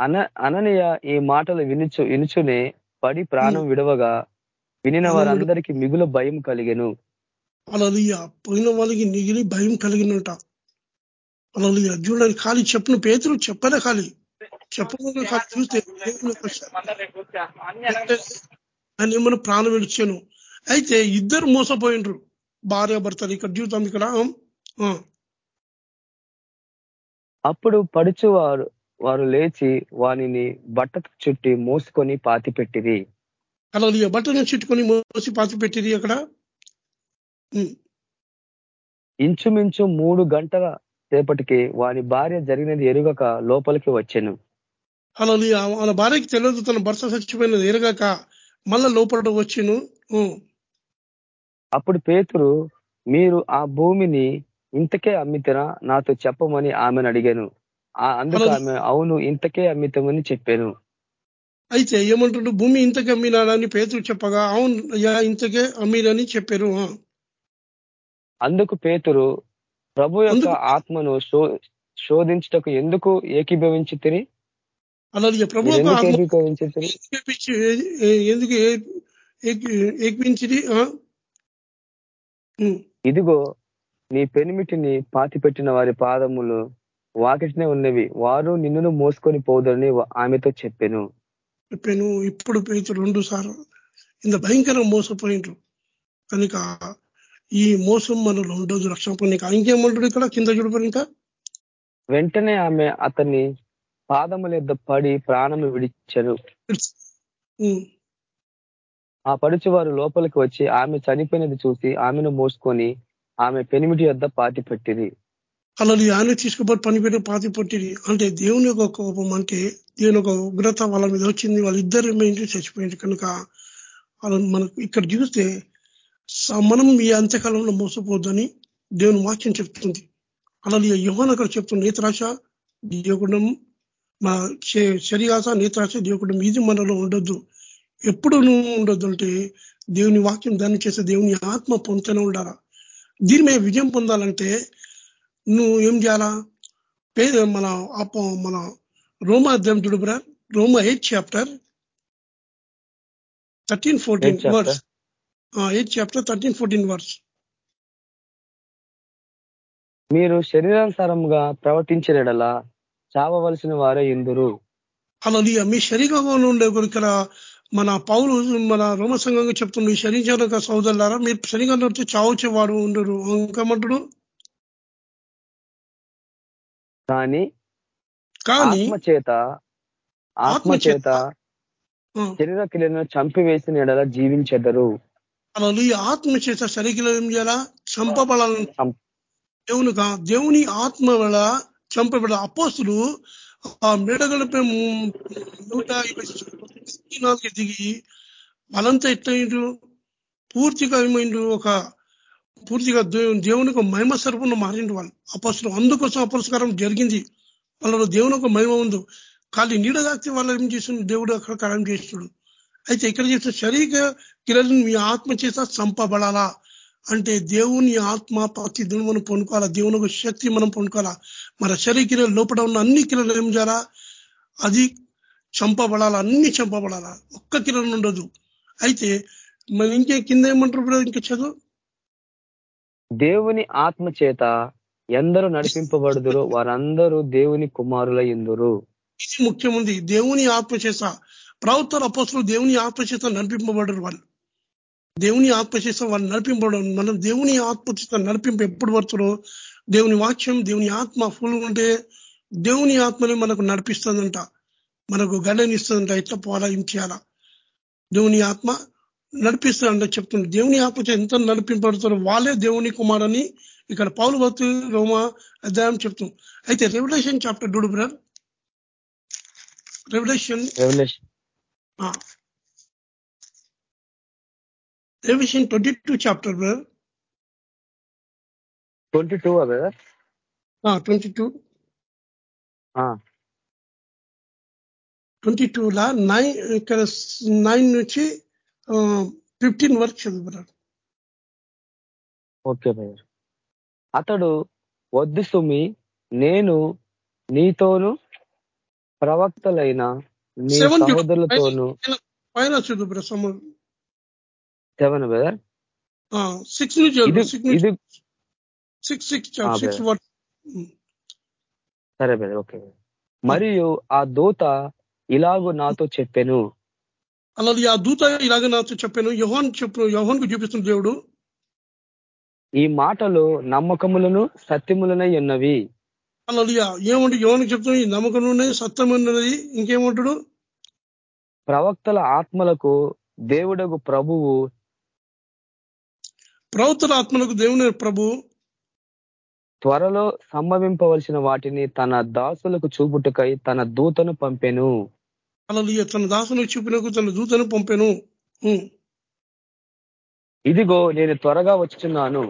అన అననీయ ఈ మాటలు వినుచు వినుచునే పడి ప్రాణం విడవగా వినిన వారందరికీ మిగులు భయం కలిగెను. అలా పోయిన వాళ్ళకి మిగిలి భయం కలిగినట. అలా చూడండి ఖాళీ చెప్పిన పేతులు చెప్పలే ఖాళీ. చెప్పకుండా ఖాళీ చూస్తే ఆయన ఏమన్నా ప్రాణం విడిచాను. అయితే ఇద్దరు మోసపోయినరు భార్య భర్తలు ఇక్కడ జీవితం ఇక్కడ అప్పుడు పడుచు వారు వారు లేచి వానిని బట్టకు చుట్టి మోసుకొని పాతి పెట్టిరి. అలా బట్టను చుట్టుకొని మోసి పాతి పెట్టిరి అక్కడ. ఇంచుమించు మూడు గంటల సేపటికి వాని భార్య జరిగినది ఎరుగక లోపలికి వచ్చాను. అలా వాళ్ళ భార్యకి తెలియదు తన భర్త చచ్చిపోయినది ఎరగాక మళ్ళా లోపల వచ్చాను. అప్పుడు పేతురు మీరు ఆ భూమిని ఇంతకే అమ్మితేనా నాతో చెప్పమని ఆమెను అడిగాను. అందుకు ఆమె అవును ఇంతకే అమ్మితమని చెప్పాను. అయితే ఏమంటుండ్రు భూమి ఇంతకే అమ్మినాడని పేతులు చెప్పగా అవును అయ్యా ఇంతకే అమ్మిరని చెప్పారు. అందుకు పేతురు ప్రభు యొక్క ఆత్మను శోధించుటకు ఎందుకు ఏకీభవించి తిని? అలాగే ప్రభు ఎందుకు ఏకీపించిది. ఇదిగో నీ పెనిమిటిని పాతిపెట్టిన వారి పాదములు వాకిటినే ఉన్నవి. వారు నిన్నును మోసుకొని పోదని ఆమెతో చెప్పాను. చెప్పాను. ఇప్పుడు రెండు సార్లు. ఇంత భయంకర మోసపోయిండ్రు. కనుక ఈ మోసం మనలో ఉండదు. రక్షణ పొందిక ఇంకేమంటాడు ఇక్కడ కింద చూడపడి ఇంకా. వెంటనే ఆమె అతన్ని పాదముల యొద్ద పడి ప్రాణము విడిచారు. ఆ పడుచు వారు లోపలికి వచ్చి ఆమె చనిపోయినది చూసి ఆమెను మోసుకొని ఆమె పెనిమిటి యొద్ద పాతి పెట్టిరి. అలా ఆయన తీసుకుపోయి పనిపెట్టి పాతి పొట్టిది అంటే దేవుని యొక్క కోపం అంటే దేవుని యొక్క ఉగ్రత వాళ్ళ మీద వచ్చింది. వాళ్ళిద్దరు ఏమైంది చచ్చిపోయింది కనుక అలా మనకు ఇక్కడ చూస్తే మనం ఈ అంత్యకాలంలో మోసపోద్దని దేవుని వాక్యం చెప్తుంది. అలా యోహన్ అక్కడ చెప్తుంది నేత్రాశ దేవుడం మా శరీరాశ నేత్రాశ దేవుడం ఇది మనలో ఉండొద్దు. ఎప్పుడు నువ్వు ఉండొద్దు అంటే దేవుని వాక్యం దాన్ని చేస్తే దేవుని ఆత్మ పొందుతూనే ఉండాలా? దీని మీద విజయం పొందాలంటే నువ్వు ఏం చేయాలా? పేద మన అప్ప మన రోమా అధ్యాయం చూడుబ్రా రోమా eighth chapter. Thirteen fourteen. Verse. Eighth chapter thirteen fourteen verse మీరు శరీరానుసారముగా ప్రవర్తించినడలా చావవలసిన వారే ఇందురు అలా మీ శరీరంలో ఉండే ఇక్కడ మన పౌలు మన రోమ సంఘంగా చెప్తుంది మీ శరీరం సోదరులారా మీరు శరీరంలో వచ్చి చావచ్చేవాడు ఉండరు. ఇంకేమంటాడు? కానీ కానీ ఆత్మ చేత ఆత్మ చేత ఆ, శరీర క్రియలను చంపివేసిన ఎడల జీవించెదరు. అలా ఈ ఆత్మ చేత శరీరం ఏం చేయాలా? చంపబడాలని దేవునిగా దేవుని ఆత్మ వల్ల చంపబడ అపోస్తులు ఆ మేడగలపై నూట ఇరవై నాలుగు దిగి వాళ్ళంతా ఎట్లయిండ్రు పూర్తిగా ఏమైండ్రు ఒక పూర్తిగా దేవు- దేవునికి మహిమ స్వరూపంలో మారిండు వాళ్ళు. అపస్తులు అందుకోసం అపస్కారం జరిగింది. వాళ్ళలో దేవుని ఒక మహిమ ఉంది. ఖాళీ నీడ తాకితే వాళ్ళు ఏం చేస్తుంది దేవుడు అక్కడ కారం చేస్తున్నాడు. అయితే ఇక్కడ చేసిన శరీర క్రియలను మీ ఆత్మ చేత చంపబడాలా? అంటే దేవుని ఆత్మ ప్రతి దినం మనం పొందుకోవాలా? దేవుని ఒక శక్తి మనం పొందుకోవాలా? మన శరీర క్రియలు లోపల ఉన్న అన్ని క్రియలు ఏం చేయాలా? అది చంపబడాలా? అన్ని చంపబడాలా? ఒక్క కిరణం ఉండదు. అయితే మరి ఇంకే కింద ఏమంటారు ఇంకా చదువు? దేవుని ఆత్మ చేత ఎందరూ నడిపింపబడుదురో వారందరూ దేవుని కుమారుల ఇందురు ఇది ముఖ్యముంది దేవుని ఆత్మ చేత ప్రవక్తల అపోసలు దేవుని ఆత్మచేతం నడిపింపబడరు వాళ్ళు. దేవుని ఆత్మ వాళ్ళు నడిపింపడం మనం దేవుని ఆత్మచేతం నడిపింపు ఎప్పుడు పడుతుందో దేవుని వాక్యం దేవుని ఆత్మ ఫుల్ ఉంటే దేవుని ఆత్మని మనకు నడిపిస్తుందంట. మనకు గడనిస్తుందంట ఎట్లా పోవాలా ఏం చేయాలా దేవుని ఆత్మ నడిపిస్తుందంట చెప్తుంది. దేవుని ఆత్మ ఎంత నడిపింపబడతారో వాళ్ళే దేవుని కుమారని ఇక్కడ పౌలు భక్తు రోమ అధ్యాయం చెప్తుంది. అయితే revelation chapter డూడు brother revelation revelation revelation twenty two chapter brother twenty two twenty two twenty two లా నైన్ ఇక్కడ నైన్ నుంచి ఫిఫ్టీన్ వరకు చదువు ఓకే బ్రదర్ అతడు వద్దు సుమి నేను నీతోను ప్రవక్తలైన సహోదరులతోను పైన సెవెన్ బ్రదర్ సిక్స్ నుంచి సిక్స్ సిక్స్ సరే బ్రదర్ ఓకే మరియు ఆ దూత ఇలాగు నాతో చెప్పాను. అలాగే ఆ దూత ఇలాగ నాతో చెప్పాను. యోహాన్ చెప్పు యోహాన్కు చూపిస్తున్న దేవుడు. ఈ మాటలు నమ్మకములను సత్యములనై ఉన్నవి. అలాగే ఏమంటే యోహానికి చెప్తున్నా ఈ నమ్మకం ఉన్నది సత్యం ఉన్నది ఇంకేమంటాడు? ప్రవక్తల ఆత్మలకు దేవుడగు ప్రభువు ప్రవక్తల ఆత్మలకు దేవుని ప్రభు. త్వరలో సంభవింపవలసిన వాటిని తన దాసులకు చూపుటకై తన దూతను పంపెను. అలాగే తన దాసునికి చూపినకు తన దూతను పంపాను. ఇదిగో నేను త్వరగా వచ్చుచున్నాను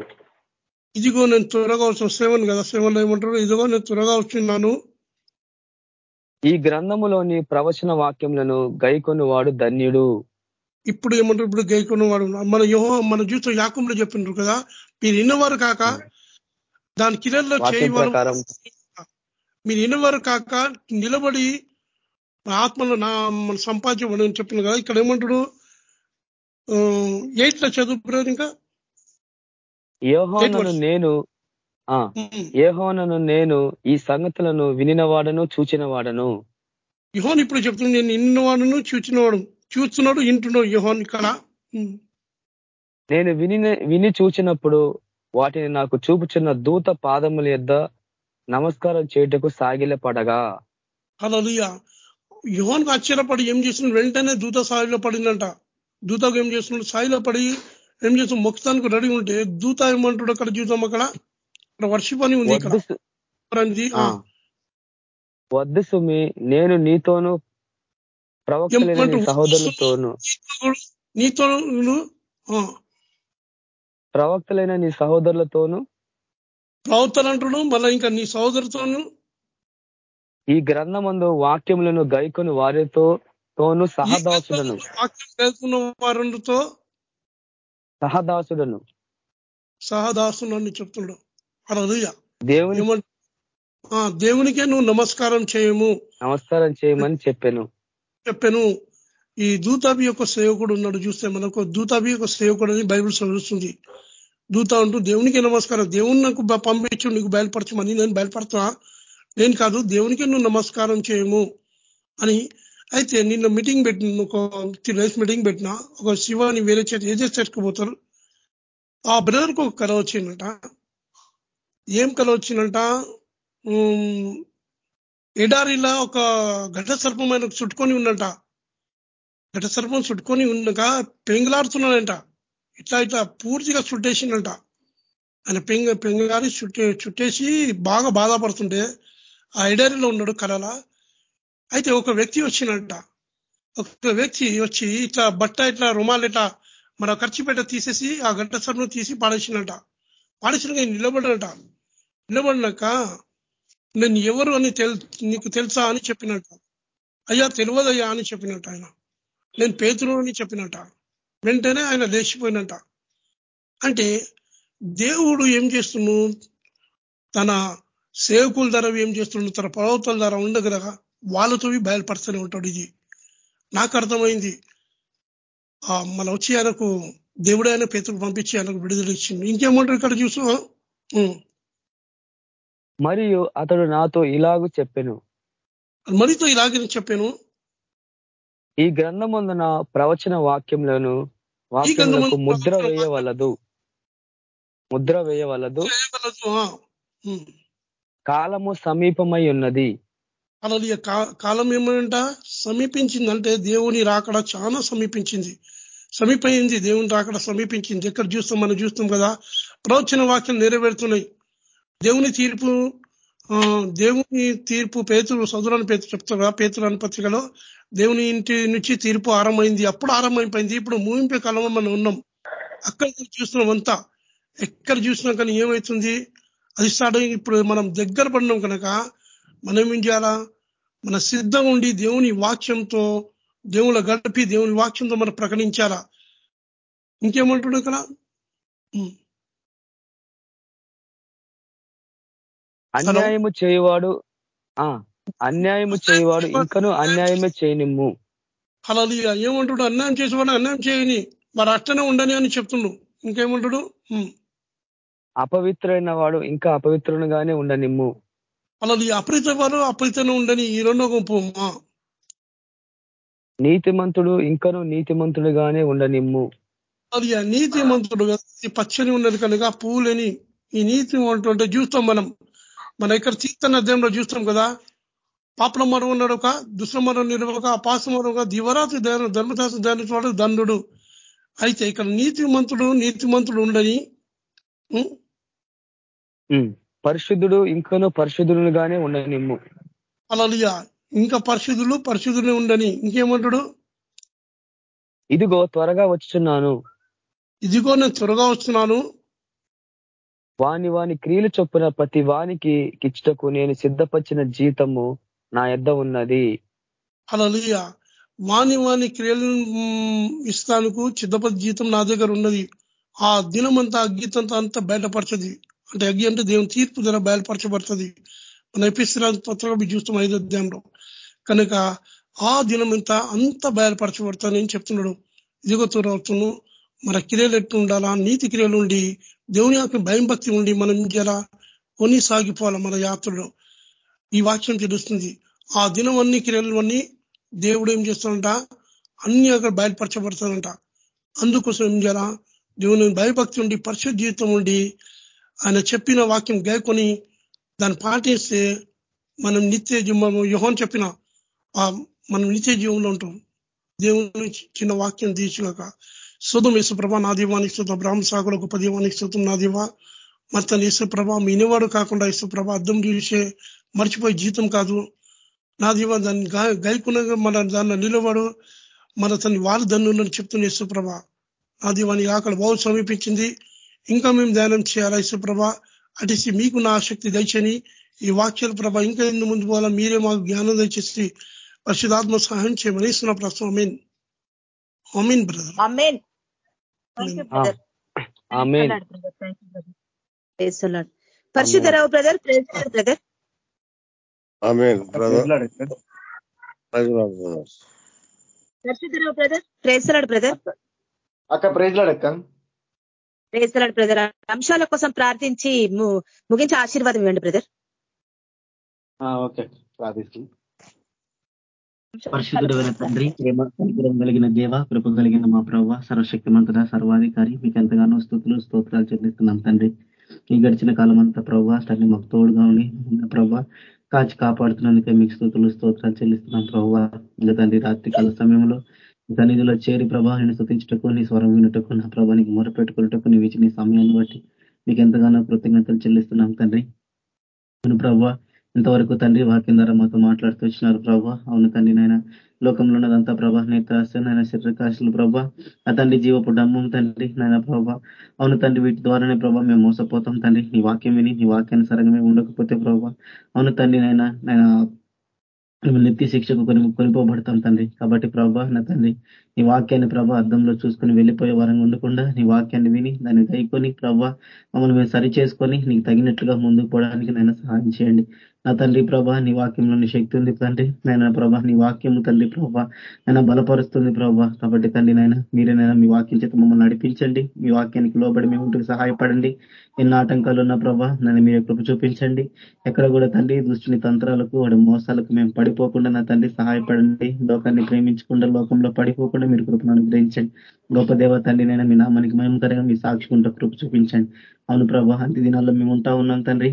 ఇదిగో నేను త్వరగా వచ్చిన సెవెన్ కదా సెవెన్ ఏమంటారు? ఇదిగో నేను త్వరగా వచ్చిన్నాను ఈ గ్రంథములోని ప్రవచన వాక్యములను గైకొని వాడు ధన్యుడు. ఇప్పుడు ఏమంటారు? ఇప్పుడు గైకున్న వాడు మన యోహో మన జీవితం యాకంలో చెప్పిండ్రు కదా మీరు ఇన్నవారు కాక దాని కిరణలో చేయవారు మీరు ఇన్నవారు కాక నిలబడి ఆత్మలో నా మన సంపాదించబడి అని చెప్పిన కదా ఇక్కడ ఏమంటాడు ఎయిట్లో చదువు ఇంకా? Verse. నేను ఉమ్. ఏహోనను నేను ఈ సంగతులను వినినవాడను చూచినవాడను యోహాన్ ఇప్పుడు చెప్తున్నాడు నేను ఇన్నవాడును చూచినవాడు చూస్తున్నాడు ఇంటున్నాడు యోహాన్ ఇక్కడ ఉమ్. నేను విని విని చూచినప్పుడు వాటిని నాకు చూపుచున్న దూత పాదముల యొద్ద నమస్కారం చేయుటకు సాగిల పడగా యోహాన్కి ఆశ్చర్యపడి ఏం చేస్తున్నాడు వెంటనే దూత సాయిలో పడిందంట దూతకు ఏం చేస్తున్నాడు సాయిలో పడి ఏం చేస్తున్నాడు మొక్కతానికి రెడీ ఉంటే దూత ఏమంటాడు అక్కడ చూద్దాం అక్కడ. అక్కడ వర్షిప్ అని ఉంది ఇక్కడ. వద్దు సుమి నేను నీతోను? సహోదరులతోను నీతో ప్రవక్తలైన నీ సహోదరులతోను ప్రవర్తన అంటాడు మళ్ళీ ఇంకా నీ సహోదరుతోను ఈ గ్రంథమందు వాక్యములను గైకొని వారితో తోను సహదాసులను వాక్యం చదువుకున్న వారితో సహదాసులను చెప్తున్నాడు అలా దేవుని దేవునికే నువ్వు నమస్కారం చేయము. నమస్కారం చేయమని చెప్పాను. చెప్పాను. ఈ దూతాబి యొక్క సేవకుడు ఉన్నాడు. చూస్తే మనకు దూతాబి యొక్క సేవకుడు అని బైబిల్ చదువుతుంది దూత అంటూ దేవునికి నమస్కారం. దేవుని నాకు పంపించు నీకు బయలుపరచమని నేను బయలుపరచా నేను కాదు దేవునికి నువ్వు నమస్కారం చేయము. అని అయితే నిన్న మీటింగ్ పెట్టిన ఒక త్రీ డేస్ మీటింగ్ పెట్టిన ఒక శివాని వేరే చేతి ఏజెస్ చర్చకు పోతారు ఆ బ్రదర్కి ఒక కళ వచ్చిందంట. ఏం కళ వచ్చిందంట? ఎడారిలా ఒక ఘట సర్పం ఆయన చుట్టుకొని ఉందంట. ఘట సర్పం చుట్టుకొని ఉండగా పెంగులాడుతున్నాడంట. ఇట్లా ఇట్లా పూర్తిగా చుట్టేసిందంట. ఆయన పెంగ పెంగలారి చుట్టే చుట్టేసి బాగా బాధపడుతుంటే ఆ ఎడారిలో ఉన్నాడు కలల. అయితే ఒక వ్యక్తి వచ్చిందంట ఒక వ్యక్తి వచ్చి ఇట్లా బట్ట ఇట్లా రుమాలు ఇట్లా మన ఖర్చు పెట్ట తీసేసి ఆ గంట సర్పం తీసి పాడేసిందంట పాడేసినాక నిలబడినట నిలబడినాక నేను ఎవరు అని తెల్ నీకు తెలుసా అని చెప్పినట్ట అయ్యా తెలియదయ్యా అని చెప్పినట్ట ఆయన. నేను పేతురు అని చెప్పినట్ట వెంటనే ఆయన లేచిపోయినట్ట అంటే దేవుడు ఏం చేస్తున్నాడు తన సేవకుల ధర ఏం చేస్తున్నాడు తన పర్వతాల ధర ఉండగలగా వాళ్ళతో బయలుపరుస్తూనే ఉంటాడు ఇది. నాకు అర్థమైంది. మన వచ్చి ఆయనకు దేవుడే ఆయన పేతుకు పంపించి ఆయనకు విడుదల ఇచ్చింది. ఇంకేమంటారు ఇక్కడ చూసు. మరియు అతడు నాతో ఇలాగూ చెప్పెను. మరితో ఇలాగే చెప్పాను. ఈ గ్రంథమందున ప్రవచన వాక్యములను వాక్యములకు ముద్ర వేయవలదు. ముద్ర వేయవలదు. కాలము సమీపమై ఉన్నది. అలా కా- కాలం ఏమంట? సమీపించింది అంటే దేవుని రాకడ చాలా సమీపించింది. సమీపయింది దేవుని రాకడ సమీపించింది. ఎక్కడ చూస్తాం? మనం చూస్తాం కదా. ప్రవచన వాక్యం నెరవేరుతున్నాయి. దేవుని తీర్పు దేవుని తీర్పు పేతురు సదురాని పేతురు చెప్తారు కదా పేతురు అని పత్రికలో. దేవుని ఇంటి నుంచి తీర్పు ఆరంభమైంది. అప్పుడు ఆరంభమైపోయింది? ఇప్పుడు ముగింపే కాలంలో మనం ఉన్నాం. అక్కడ చూస్తున్నాం అంతా. ఎక్కడ చూసినా కానీ ఏమవుతుంది అది స్టార్ట్ ఇప్పుడు మనం దగ్గర పడినాం కనుక మనం ఏం చేయాలా మన సిద్ధం ఉండి దేవుని వాక్యంతో దేవుళ్ళ గడిపి దేవుని వాక్యంతో మనం ప్రకటించాలా? ఇంకేమంటుడు ఇక్కడ. అన్యాయము చేయువాడు ఆ అన్యాయము చేయువాడు ఇంకను అన్యాయమే చేయనిమ్ము. హల్లెలూయా. ఏమంటాడు అన్యాయం చేసేవాడు అన్యాయం చేయని. మరి అట్టనే ఉండని అని చెప్తుండు. ఇంకేమంటాడు. అపవిత్రైన వాడు ఇంకా అపవిత్రునిగానే ఉండనిమ్ము. అలా అపరిత వారు అపరితనే ఉండని ఈ రెండో గుంపు ఆ. నీతిమంతుడు ఇంకను నీతిమంతుడిగానే ఉండనిమ్ము అది ఆ నీతి మంతుడు కదా, ఈ పచ్చని ఉన్నది కనుక పువ్వులని ఈ నీతి అంటే చూస్తాం మనం మన ఇక్కడ చీతన అధ్యాయంలో చూస్తాం కదా పాపల మరం ఉన్నాడు ఒక దుష్ట మరం నిర్వక అపాస మరం ఒక దివరాత్రి ధ్యానం ధర్మశాస్త్ర ధ్యానించేవాడు దండుడు అయితే ఇక్కడ నీతి మంతుడు నీతి మంతుడు ఉండని. పరిశుద్ధుడు ఇంకను పరిశుద్ధునిగానే ఉండనిమ్ము. అలలియా ఇంకా పరిశుద్ధులు పరిశుద్ధులే ఉండని ఇంకేమంటాడు? ఇదిగో త్వరగా వచ్చుచున్నాను. ఇదిగో నేను త్వరగా వస్తున్నాను. వాని వాని క్రియలు చొప్పున ప్రతి వానికి కిచ్చుటకు నేను సిద్ధపరిచిన జీతము నా యొద్ద ఉన్నది. అలలియ వాణి వాణి క్రియలు ఇస్తానుకు చిత్తపతి జీతం నా దగ్గర ఉన్నది. ఆ దినమంతా గీతంతా అంతా బయటపరచది. అంటే అగ్గి అంటే దేవుని తీర్పు ద్వారా బయలుపరచబడుతుంది. మన ఎపిస్తున్న పత్రిక చూస్తాం ఐదో అధ్యాయంలో. కనుక ఆ దినం ఇంత అంత బయలుపరచబడతానని చెప్తున్నాడు. ఇదిగో తూరవుతును మన క్రియలు ఎట్టు ఉండాలా? నీతి క్రియలు ఉండి దేవుని యొక్క భయం భక్తి ఉండి మనం జరా కొని సాగిపోవాలి మన యాత్రలో? ఈ వాక్యం తెలుస్తుంది. ఆ దినం అన్ని క్రియలు అన్ని దేవుడు ఏం చేస్తాడంట? అన్ని అక్కడ బయలుపరచబడతాడంట. అందుకోసం ఏం చేయాలా? దేవుని భయభక్తి ఉండి పరిశుద్ధ జీవితం ఉండి ఆయన చెప్పిన వాక్యం గాయకొని దాన్ని పాటిస్తే మనం నిత్య జీవం యుహోన్ చెప్పిన మనం నిత్య జీవంలో ఉంటాం. దేవుని చిన్న వాక్యం తీసుకోక సుధం యేసుప్రభ నా దీవానికి శుతం బ్రాహ్మ సాగుల గొప్ప దీవానికి శుతం నా దీవా. మరి తన యేసుప్రభ మీనివాడు కాకుండా యేసుప్రభ అర్థం చూసే మర్చిపోయి జీతం కాదు. నా దీవా దాన్ని గైకునగా మన దాన్ని నిలబడు. మన తన వారి దన్ను చెప్తున్న యేసుప్రభ నా దీవానికి ఆకలి బాగు సమీపించింది. ఇంకా మేము ధ్యానం చేయాలా యేసుప్రభ అటిసి మీకు నా ఆసక్తి దయచని ఈ వాక్యాల ప్రభ ఇంకా ఎందుకు ముందు పోవాలా? మీరే మాకు జ్ఞానం దయచేసి పరిశుధాత్మ సహాయం చేయమని ఇస్తున్న ప్రశ్న అమీన్ అమీన్ బ్రదర్. పరిశుధరావు brother. Brother Parishudha Rao brother praise the lord brother అక్క ప్రేజ్లాడు అక్క. ప్రేసలాడు బ్రదర్ అంశాల కోసం ప్రార్థించి ముగించి ఆశీర్వాదం ఇవ్వండి బ్రదర్. ఓకే ప్రార్థిస్తుంది పరిశుద్ధుడైన తండ్రి ప్రేమ కనికరం కలిగిన దేవ కృప కలిగిన మా ప్రవ్వ సర్వశక్తిమంతుడ సర్వాధికారి మీకు ఎంతగానో స్థుతులు స్తోత్రాలు చెల్లిస్తున్నాం తండ్రి. ఈ గడిచిన కాలం అంతా ప్రవ్వ తండ్రి మాకు తోడుగా ఉండి ప్రవ్వ కాచి కాపాడుతున్నందుకే మీకు స్థుతులు స్తోత్రాలు చెల్లిస్తున్నాం ప్రవ్వ. ఇంకా తండ్రి రాత్రి కాల సమయంలో సన్నిధిలో చేరి ప్రభా నేను స్థుతించటకు నీ స్వరం వినటకు నా ప్రభానికి మొరపెట్టుకున్నటకు నీ ఇచ్చిన సమయాన్ని బట్టి మీకు ఎంతగానో కృతజ్ఞతలు చెల్లిస్తున్నాం తండ్రి. ప్రభావ ఇంతవరకు తండ్రి వాక్యం ద్వారా మాతో మాట్లాడుతూ వచ్చినారు ప్రభా. అవును తండ్రి నాయన లోకంలో ఉన్నదంతా ప్రభా నేత్రాశ నాయన శరీరకాశలు ప్రభా. ఆ తండ్రి జీవపు డమ్మం తండ్రి నాయన ప్రభా. అవును తండ్రి వీటి ద్వారానే ప్రభా మేము మోసపోతాం తండ్రి. నీ వాక్యం విని నీ వాక్యానుసారంగా మేము ఉండకపోతే ప్రభా. అవును తండ్రి నాయన నాయన నిత్య శిక్షకు కొని కొనిపోబడతాం తండ్రి. కాబట్టి ప్రభా నా తండ్రి నీ వాక్యాన్ని ప్రభా అర్థంలో చూసుకొని వెళ్ళిపోయే వరంగా ఉండకుండా నీ వాక్యాన్ని విని దాన్ని గైకొని ప్రభా మమ్మల్ని మేము సరి చేసుకొని నీకు తగినట్లుగా ముందుకు పోవడానికి నైనా సహాయం చేయండి. నా తండ్రి ప్రభా నీ వాక్యంలోని శక్తి ఉంది తండ్రి. నాయన ప్రభా నీ వాక్యము తండ్రి ప్రభా. నైనా బలపరుస్తుంది ప్రభా. కాబట్టి తండ్రి నైనా మీరేనైనా మీ వాక్యం చేత మమ్మల్ని నడిపించండి. మీ వాక్యానికి లోబడి మేము ఉంటుకు సహాయపడండి. ఎన్ని ఆటంకాలు ఉన్న ప్రభా నన్ను మీరు కృప చూపించండి. ఎక్కడ కూడా తండ్రి దృష్టిని తంత్రాలకు వాడి మోసాలకు మేము పడిపోకుండా నా తండ్రి సహాయపడండి. లోకాన్ని ప్రేమించకుండా లోకంలో పడిపోకుండా మీరు కృపను అనుగ్రహించండి. గొప్ప దేవ తండ్రి నైనా మీ నామానికి మేము మీ సాక్షికుంటా కృప చూపించండి. అవును ప్రభా అంత్య దినాల్లో మేము ఉంటా ఉన్నాం తండ్రి.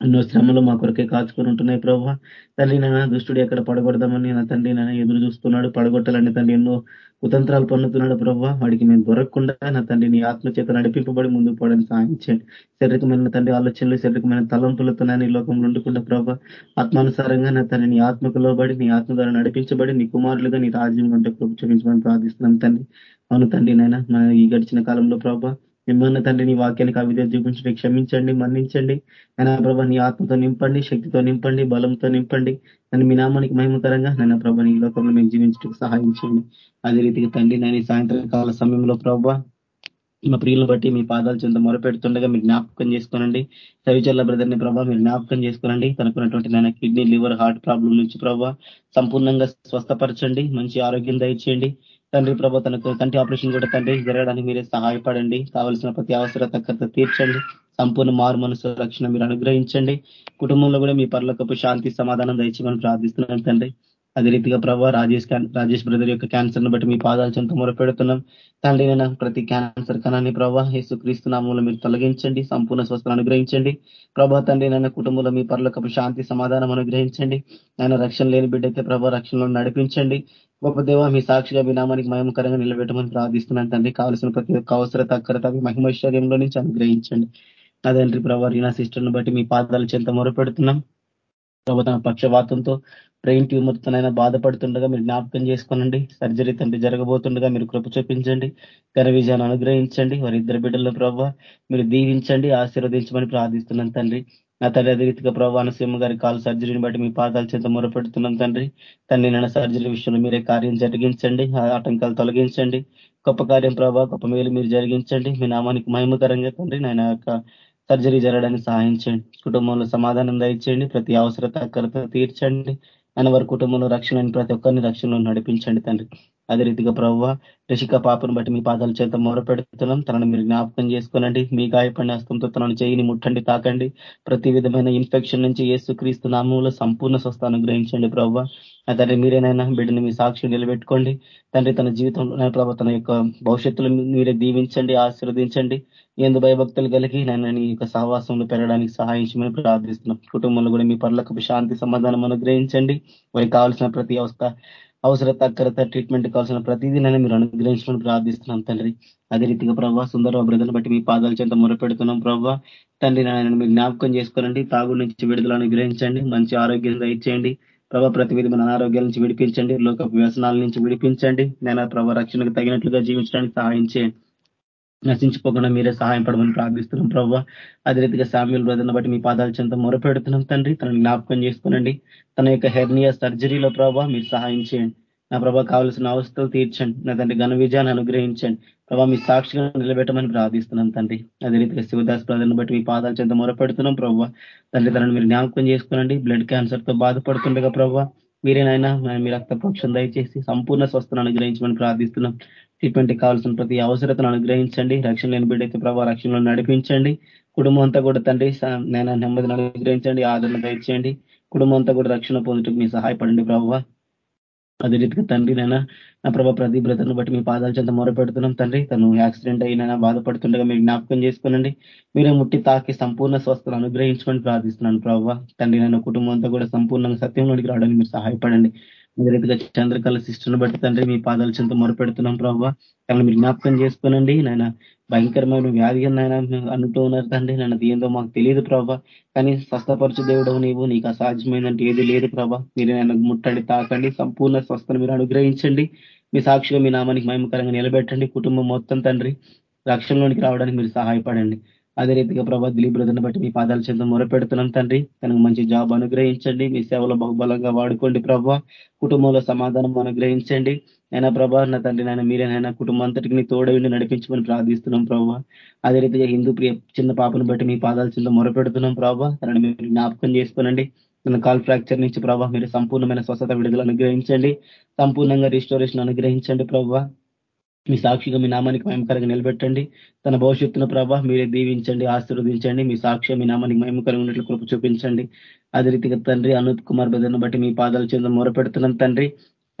ఎన్నో శ్రమలు మా కొరకే కాచుకొని ఉంటున్నాయి ప్రభావ తండ్రి నాయన దుష్టుడు ఎక్కడ పడగొడదామని నా తండ్రి నాయన ఎదురు చూస్తున్నాడు పడగొట్టాలని తండ్రి ఎన్నో కుతంత్రాలు పన్నుతున్నాడు ప్రభావ వాడికి మేము దొరకకుండా నా తండ్రి నీ ఆత్మ నడిపింపబడి ముందుకు పోవడానికి సాధించండి శారీరకమైన తండ్రి ఆలోచనలు శారీరకమైన తలంపులతో ఈ లోకంలో ఉండకుండా ప్రభావ ఆత్మానుసారంగా నా తండ్రి నీ ఆత్మకు లోబడి నీ ఆత్మ ద్వారా నడిపించబడి నీ కుమారులుగా నీ రాజ్యంలో ఉంటే ప్రభు చూపించమని ప్రార్థిస్తున్నాం తండ్రి. అవును తండ్రి నాయన ఈ గడిచిన కాలంలో ప్రభావ నిమ్మన్న తండ్రి నీ వాక్యానికి అవిధ చూపించండి క్షమించండి మన్నించండి. ఆయన ప్రభా నీ ఆత్మతో నింపండి శక్తితో నింపండి బలంతో నింపండి. నన్ను మీ నామానికి మహిమకరంగా నన్ను ప్రభా నీ లోకంలో మేము జీవించడానికి సహాయించండి. అదే రీతిగా తండ్రి నేను సాయంత్రం కాల సమయంలో ప్రభా మా ప్రియులను బట్టి మీ పాదాలు చెంత మొరపెడుతుండగా మీరు జ్ఞాపకం చేసుకోనండి. సవిచల్ల బ్రదర్ని ప్రభావ మీరు జ్ఞాపకం చేసుకోనండి. తనకున్నటువంటి నాయన కిడ్నీ లివర్ హార్ట్ ప్రాబ్లం నుంచి ప్రభావ సంపూర్ణంగా స్వస్థపరచండి మంచి ఆరోగ్యం దయచేయండి. తండ్రి ప్రభా తనకు కంటి ఆపరేషన్ కూడా తండ్రి జరగడానికి మీరే సహాయపడండి. కావలసిన ప్రతి అవసరత తీర్చండి. సంపూర్ణ మారు మనసు రక్షణ మీరు అనుగ్రహించండి. కుటుంబంలో కూడా మీ పర్లకపు శాంతి సమాధానం దయచేయమని ప్రార్థిస్తున్నాను తండ్రి. అదే రీతిగా ప్రభావ రాజేష్ రాజేష్ బ్రదర్ యొక్క క్యాన్సర్ను బట్టి మీ పాదాలు చెంత మొరపెడుతున్నాం తండ్రి నేను ప్రతి క్యాన్సర్ కణాన్ని ప్రభా యేసు నామంలో మీరు తొలగించండి సంపూర్ణ స్వస్థలు అనుగ్రహించండి. ప్రభా తండ్రి నన్న కుటుంబంలో మీ పర్లకు శాంతి సమాధానం అనుగ్రహించండి. ఆయన రక్షణ లేని బిడ్డైతే ప్రభా రక్షణలో నడిపించండి. గొప్ప దేవ మీ సాక్షిగా మీ నామానికి మహిమకరంగా నిలబెట్టమని ప్రార్థిస్తున్నాను తండ్రి. కావలసిన ప్రతి ఒక్క అవసరత అక్కరత మీ మహిమైశ్వర్యంలో నుంచి అనుగ్రహించండి. అదేంటి ప్రభా రీనా సిస్టర్ను బట్టి మీ పాదాలు చెంత మొరపెడుతున్నాం ప్రభు తన పక్షవాతంతో బ్రెయిన్ ట్యూమర్తోనైనా బాధపడుతుండగా మీరు జ్ఞాపకం చేసుకోనండి. సర్జరీ తండ్రి జరగబోతుండగా మీరు కృప చూపించండి. ఘన విజయాన్ని అనుగ్రహించండి. వారి ఇద్దరు బిడ్డల ప్రభావ మీరు దీవించండి ఆశీర్వదించమని ప్రార్థిస్తున్నాను తండ్రి. నా తల్లి అదే రీతిగా ప్రభావ అనసీమ గారి కాలు సర్జరీని బట్టి మీ పాదాల చేత మొరపెడుతున్నాం తండ్రి. తండ్రి నేను సర్జరీ విషయంలో మీరే కార్యం జరిగించండి ఆటంకాలు తొలగించండి. గొప్ప కార్యం ప్రభావ గొప్ప మేలు మీరు జరిగించండి. మీ నామానికి మహిమకరంగా తండ్రి. నేను యొక్క సర్జరీ జరగడానికి సహాయం చేయండి. కుటుంబంలో సమాధానం దయచేయండి. ప్రతి అవసరత అక్కరత తీర్చండి. ఆయన వారి కుటుంబంలో రక్షణ ప్రతి ఒక్కరిని రక్షణలో నడిపించండి తండ్రి. అదే రీతిగా ప్రవ్వ రిషిక పాపను బట్టి మీ పాదాల చేత మొరపెడుతున్నాం. తనను మీరు జ్ఞాపకం చేసుకోనండి. మీ గాయపడిన హస్తంతో తనను చేయిని ముట్టండి తాకండి. ప్రతి విధమైన ఇన్ఫెక్షన్ నుంచి ఏసు క్రీస్తు నామంలో సంపూర్ణ స్వస్థ అనుగ్రహించండి ప్రవ్వ. తండ్రి మీరేనైనా బిడ్డని మీ సాక్షి నిలబెట్టుకోండి. తండ్రి తన జీవితంలో ప్రభావ తన యొక్క భవిష్యత్తులో మీరే దీవించండి ఆశీర్వదించండి. ఎందు భయభక్తులు కలిగి నన్ను నీ యొక్క సహవాసంలో పెరగడానికి సహాయించమని ప్రార్థిస్తున్నాం. కుటుంబంలో కూడా మీ పర్లకు శాంతి సమాధానం అనుగ్రహించండి. వారికి కావాల్సిన ప్రతి అవస్థ అవసరత అక్కరత ట్రీట్మెంట్ కావాల్సిన ప్రతిదీ నేను మీరు అనుగ్రహించమని ప్రార్థిస్తున్నాం తండ్రి. అదే రీతిగా ప్రభావ సుందర బ్రదర్ని బట్టి మీ పాదాల చెంత మొరపెడుతున్నాం ప్రభావ తండ్రి నేను మీరు జ్ఞాపకం చేసుకోనండి. తాగు నుంచి విడుదల అనుగ్రహించండి. మంచి ఆరోగ్యం దయచేయండి. ప్రభా ప్రతి విధమైన అనారోగ్యాల నుంచి విడిపించండి. లోక వ్యసనాల నుంచి విడిపించండి. నేను ప్రభా రక్షణకు తగినట్లుగా జీవించడానికి సహాయం చేయండి. నశించుకోకుండా మీరే సహాయం పడమని ప్రార్థిస్తున్నాం ప్రభావ అదే రీతిగా సామ్యుల్ బ్రదర్ని బట్టి మీ పాదాలు చెంత మొరపెడుతున్నాం తండ్రి. తనని జ్ఞాపకం చేసుకోనండి. తన యొక్క హెర్నియా సర్జరీలో ప్రభావ మీరు సహాయం చేయండి. నా ప్రభా కావాల్సిన అవస్థలు తీర్చండి. నా తండ్రి ఘన విజయాన్ని అనుగ్రహించండి. ప్రభావ మీ సాక్షిగా నిలబెట్టమని ప్రార్థిస్తున్నాం తండ్రి. అదే రీతిగా శివదాస్ బ్రదర్ని బట్టి మీ పాదాల చెంత మొరపెడుతున్నాం ప్రభావ తండ్రి తనని మీరు జ్ఞాపకం చేసుకోనండి. బ్లడ్ క్యాన్సర్తో బాధపడుతుండగా ప్రభావ మీరేనైనా మీ రక్త పక్షం దయచేసి సంపూర్ణ స్వస్థను అనుగ్రహించమని ప్రార్థిస్తున్నాం. ట్రీట్మెంట్ కావాల్సిన ప్రతి అవసరతను అనుగ్రహించండి. రక్షణ లేని బిడ్డైతే ప్రభావ రక్షణలో నడిపించండి. కుటుంబం అంతా కూడా తండ్రి నేను నెమ్మదిని అనుగ్రహించండి ఆదరణ దయచేయండి. కుటుంబం అంతా కూడా రక్షణ పొందుటకు మీ సహాయపడండి ప్రభావ అదే రీతిగా తండ్రి నైనా నా ప్రభా ప్రతి బ్రతను బట్టి మీ పాదాలు చెంత మొరపెడుతున్నాం తండ్రి. తను యాక్సిడెంట్ అయినా బాధపడుతుండగా మీరు జ్ఞాపకం చేసుకోనండి. మీరే ముట్టి తాకి సంపూర్ణ స్వస్థలు అనుగ్రహించమని ప్రార్థిస్తున్నాను ప్రభావ తండ్రి నైనా కుటుంబం అంతా కూడా సంపూర్ణంగా సత్యంలోనికి రావడానికి మీరు సహాయపడండి. అదే చంద్రకళ సిస్టర్ను బట్టి తండ్రి మీ పాదాల చెంత మొరపెడుతున్నాం ప్రభావ తనను మీరు జ్ఞాపకం చేసుకోనండి. నాయన భయంకరమైన వ్యాధి నాయన అంటూ ఉన్నారు తండ్రి. నన్ను ఏందో మాకు తెలియదు ప్రభా. కానీ స్వస్థపరచు దేవుడు నీవు. నీకు అసాధ్యమైందంటే ఏది లేదు ప్రభా. మీరు నన్ను ముట్టండి తాకండి. సంపూర్ణ స్వస్థను మీరు అనుగ్రహించండి. మీ సాక్షిగా మీ నామానికి మహిమకరంగా నిలబెట్టండి. కుటుంబం మొత్తం తండ్రి రక్షణలోనికి రావడానికి మీరు సహాయపడండి. అదే రీతిగా ప్రభా దిలీప్ బ్రదర్ని బట్టి మీ పాదాల చెంత మొరపెడుతున్నాం తండ్రి. తనకు మంచి జాబ్ అనుగ్రహించండి. మీ సేవలో బహుబలంగా వాడుకోండి ప్రభా. కుటుంబంలో సమాధానం అనుగ్రహించండి. అయినా ప్రభా నా తండ్రి నాయన మీరే నాయన కుటుంబం అంతటికి తోడవిండి నడిపించమని ప్రార్థిస్తున్నాం ప్రభావ అదే రీతిగా హిందూ ప్రియ చిన్న పాపను బట్టి మీ పాదాల చెంత మొరపెడుతున్నాం ప్రభావ తనని మీరు జ్ఞాపకం చేసుకోనండి. తన కాల్ ఫ్రాక్చర్ నుంచి ప్రభావ మీరు సంపూర్ణమైన స్వస్థత విడుదల అనుగ్రహించండి. సంపూర్ణంగా రిస్టోరేషన్ అనుగ్రహించండి ప్రభావ మీ సాక్షిగా మీ నామానికి మహిమకరంగా నిలబెట్టండి. తన భవిష్యత్తును ప్రభావ మీరే దీవించండి ఆశీర్వదించండి. మీ సాక్షి మీ నామానికి మహిమకరంగా ఉన్నట్లు కృప చూపించండి. అదే రీతిగా తండ్రి అనూప్ కుమార్ బదర్ను బట్టి మీ పాదాల చెంద మొరపెడుతున్నాం తండ్రి.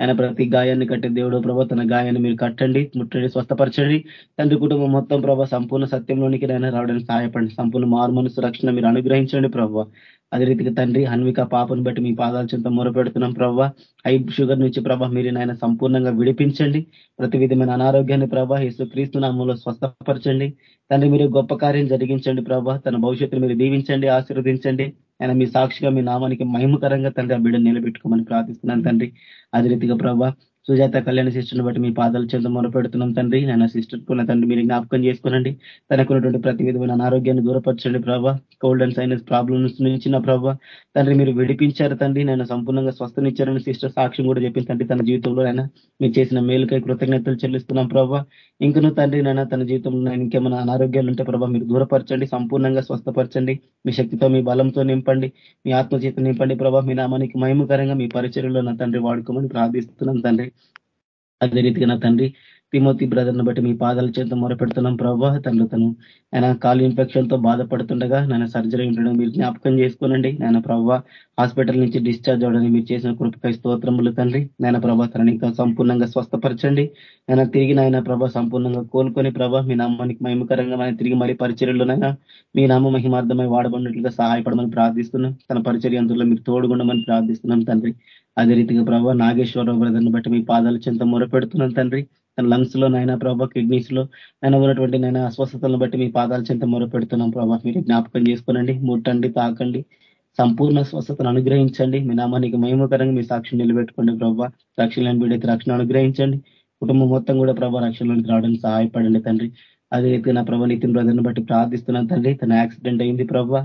ఆయన ప్రతి గాయాన్ని కట్టే దేవుడు ప్రభా తన గాయాన్ని మీరు కట్టండి ముట్టండి స్వస్థపరచండి. తండ్రి కుటుంబం మొత్తం ప్రభా సంపూర్ణ సత్యంలోనికి ఆయన రావడానికి సహాయపడండి. సంపూర్ణ మారు రక్షణ మీరు అనుగ్రహించండి ప్రభావ అదే రీతిగా తండ్రి హన్విక పాపను బట్టి మీ పాదాల చింత మొరపెడుతున్నాం ప్రభావ హై షుగర్ నుంచి ప్రభా మీరు నాయన సంపూర్ణంగా విడిపించండి. ప్రతి విధమైన అనారోగ్యాన్ని ప్రభా యేసు క్రీస్తు నామంలో స్వస్థపరచండి. తండ్రి మీరు గొప్ప కార్యం జరిగించండి ప్రభా. తన భవిష్యత్తును మీరు దీవించండి ఆశీర్వదించండి. ఆయన మీ సాక్షిగా మీ నామానికి మహిమకరంగా తండ్రి ఆ బిడ్డను నిలబెట్టుకోమని ప్రార్థిస్తున్నాను తండ్రి. అదే రీతిగా ప్రభా సుజాత కళ్యాణ సిస్టర్ని బట్టి మీ పాదాలు చెంత మొరపెడుతున్నాం తండ్రి. నేను సిస్టర్ కూడా తండ్రి మీరు జ్ఞాపకం చేసుకోనండి. తనకున్నటువంటి ప్రతి విధమైన అనారోగ్యాన్ని దూరపరచండి ప్రభా. కోల్డ్ అండ్ సైనస్ ప్రాబ్లమ్స్ నుంచి నా ప్రభా. తండ్రి మీరు విడిపించారు తండ్రి. నేను సంపూర్ణంగా స్వస్థనిచ్చారని సిస్టర్ సాక్ష్యం కూడా చెప్పింది తండ్రి. తన జీవితంలో ఆయన మీరు చేసిన మేలుకై కృతజ్ఞతలు చెల్లిస్తున్నాం ప్రభా. ఇంకను తండ్రి నాయన తన జీవితంలో ఇంకేమైనా అనారోగ్యాలు ఉంటే ప్రభా మీరు దూరపరచండి సంపూర్ణంగా స్వస్థపరచండి. మీ శక్తితో మీ బలంతో నింపండి మీ ఆత్మచేత నింపండి ప్రభా. మీ నామానికి మహిమకరంగా మీ పరిచయంలో నా తండ్రి వాడుకోమని ప్రార్థిస్తున్నాం తండ్రి. అదే రీతిగా నా తండ్రి తిమోతి బ్రదర్ని బట్టి మీ పాదాల చేత మొరపెడుతున్నాం ప్రభావ తను తను ఆయన కాలు ఇన్ఫెక్షన్తో బాధపడుతుండగా నేను సర్జరీ ఉండడం మీరు జ్ఞాపకం చేసుకోనండి. నేను ప్రభావ హాస్పిటల్ నుంచి డిశ్చార్జ్ అవడానికి మీరు చేసిన కృపకై స్తోత్రములు తండ్రి. నేను ప్రభా తనని ఇంకా సంపూర్ణంగా స్వస్థపరచండి. నేను తిరిగి నాయన ప్రభా సంపూర్ణంగా కోలుకొని ప్రభా మీ నామానికి మహిమకరంగా ఆయన తిరిగి మరి పరిచర్యలోనైనా మీ నామ మహిమార్థమై వాడబడినట్లుగా సహాయపడమని ప్రార్థిస్తున్నాం. తన పరిచర్య అందులో మీరు తోడుగుండమని ప్రార్థిస్తున్నాం తండ్రి. అదే రీతిగా ప్రభావ నాగేశ్వరరావు బ్రదర్ని బట్టి మీ పాదాలు చెంత మొరపెడుతున్నాను తండ్రి. తన లంగ్స్లో నైనా ప్రభావ కిడ్నీస్లో నైనా ఉన్నటువంటి నైనా అస్వస్థతలను బట్టి మీ పాదాల చెంత మొరపెడుతున్నాం ప్రభావ. మీరు జ్ఞాపకం చేసుకోనండి ముట్టండి తాకండి. సంపూర్ణ స్వస్థతను అనుగ్రహించండి. మీ నామానికి మహిమకరంగా మీ సాక్షి నిలబెట్టుకోండి ప్రభావ. రక్షణ బిడ్డైతే రక్షణ అనుగ్రహించండి. కుటుంబం మొత్తం కూడా ప్రభా రక్షణలోకి రావడానికి సహాయపడండి తండ్రి. అదే రీతిగా నా ప్రభా నితిన్ బ్రదర్ని బట్టి ప్రార్థిస్తున్నాను తండ్రి. తన యాక్సిడెంట్ అయింది ప్రభా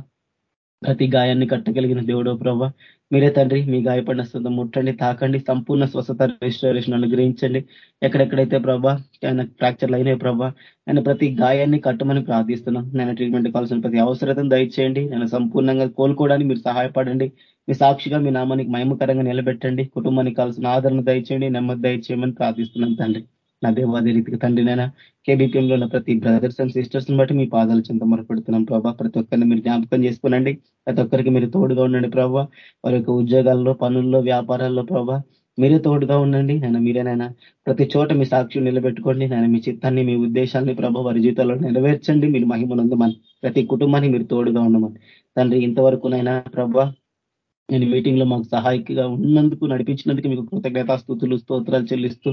ప్రతి గాయాన్ని కట్టగలిగిన దేవుడో ప్రభా మీరే తండ్రి మీ గాయపడిన స్థుతం ముట్టండి తాకండి సంపూర్ణ స్వస్థత రిజిస్ట్రేషన్ అనుగ్రహించండి. ఎక్కడెక్కడైతే ప్రభా ఆయన ఫ్రాక్చర్లు అయినాయి ప్రభా ఆయన ప్రతి గాయాన్ని కట్టమని ప్రార్థిస్తున్నాం. నేను ట్రీట్మెంట్ కావాల్సిన ప్రతి అవసరతను దయచేయండి. నేను సంపూర్ణంగా కోలుకోవడానికి మీరు సహాయపడండి. మీ సాక్షిగా మీ నామానికి మహిమకరంగా నిలబెట్టండి. కుటుంబానికి కావాల్సిన ఆదరణ దయచేయండి. నెమ్మది దయచేయమని ప్రార్థిస్తున్నాం తండ్రి. నా దేవాది రీతికి తండ్రి నైనా కేబీపీఎంలో ఉన్న ప్రతి బ్రదర్స్ అండ్ సిస్టర్స్ బట్టి మీ పాదాలు చింత మొరపెడుతున్నాం ప్రభా. ప్రతి ఒక్కరిని మీరు జ్ఞాపకం చేసుకోనండి. ప్రతి ఒక్కరికి మీరు తోడుగా ఉండండి ప్రభావ వారి యొక్క ఉద్యోగాల్లో పనుల్లో వ్యాపారాల్లో ప్రభావ మీరే తోడుగా ఉండండి. నేను మీరేనైనా ప్రతి చోట మీ సాక్షి నిలబెట్టుకోండి. నేను మీ చిత్తాన్ని మీ ఉద్దేశాన్ని ప్రభావ వారి జీవితాల్లో నెరవేర్చండి. మీరు మహిమనందమని ప్రతి కుటుంబాన్ని మీరు తోడుగా ఉండమని. తండ్రి ఇంతవరకునైనా ప్రభా నేను మీటింగ్లో మాకు సహాయకుగా ఉన్నందుకు నడిపించినందుకు మీకు కృతజ్ఞతాస్థుతులు స్తోత్రాలు చెల్లిస్తూ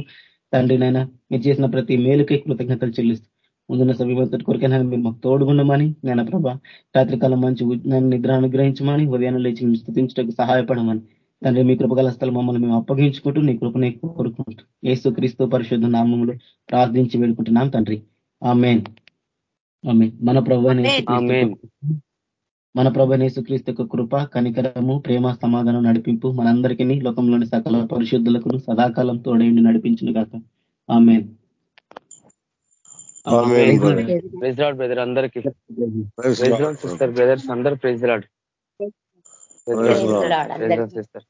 తండ్రి నైనా మీరు చేసిన ప్రతి మేలుకే కృతజ్ఞతలు చెల్లిస్తూ ముందున్న సమీపంతో కొరికైనా మీరు మాకు తోడుగున్నామని నేను ప్రభా రాత్రికాలం మంచి నిద్ర అనుగ్రహించమని ఉదయాన్ని లేచి స్థుతించడానికి సహాయపడమని. తండ్రి మీ కృపగల స్థలం మమ్మల్ని మేము అప్పగించుకుంటూ నీ కృపనే కోరుకుంటూ ఏసు క్రీస్తు పరిశుద్ధ నామంలో ప్రార్థించి వేడుకుంటున్నాం తండ్రి. ఆమెన్. మన ప్రభు మన ప్రభు నేసుక్రీస్తు యొక్క కృప కనికరము ప్రేమ సమాధానం నడిపింపు మనందరికీ లోకంలోని సకల పరిశుద్ధులకు సదాకాలం తోడేండి నడిపించిన కాక ఆమె బ్రదర్. అందరికి. సిస్టర్ బ్రదర్స్ అందరు ప్రైజ్ లాడ్. సిస్టర్.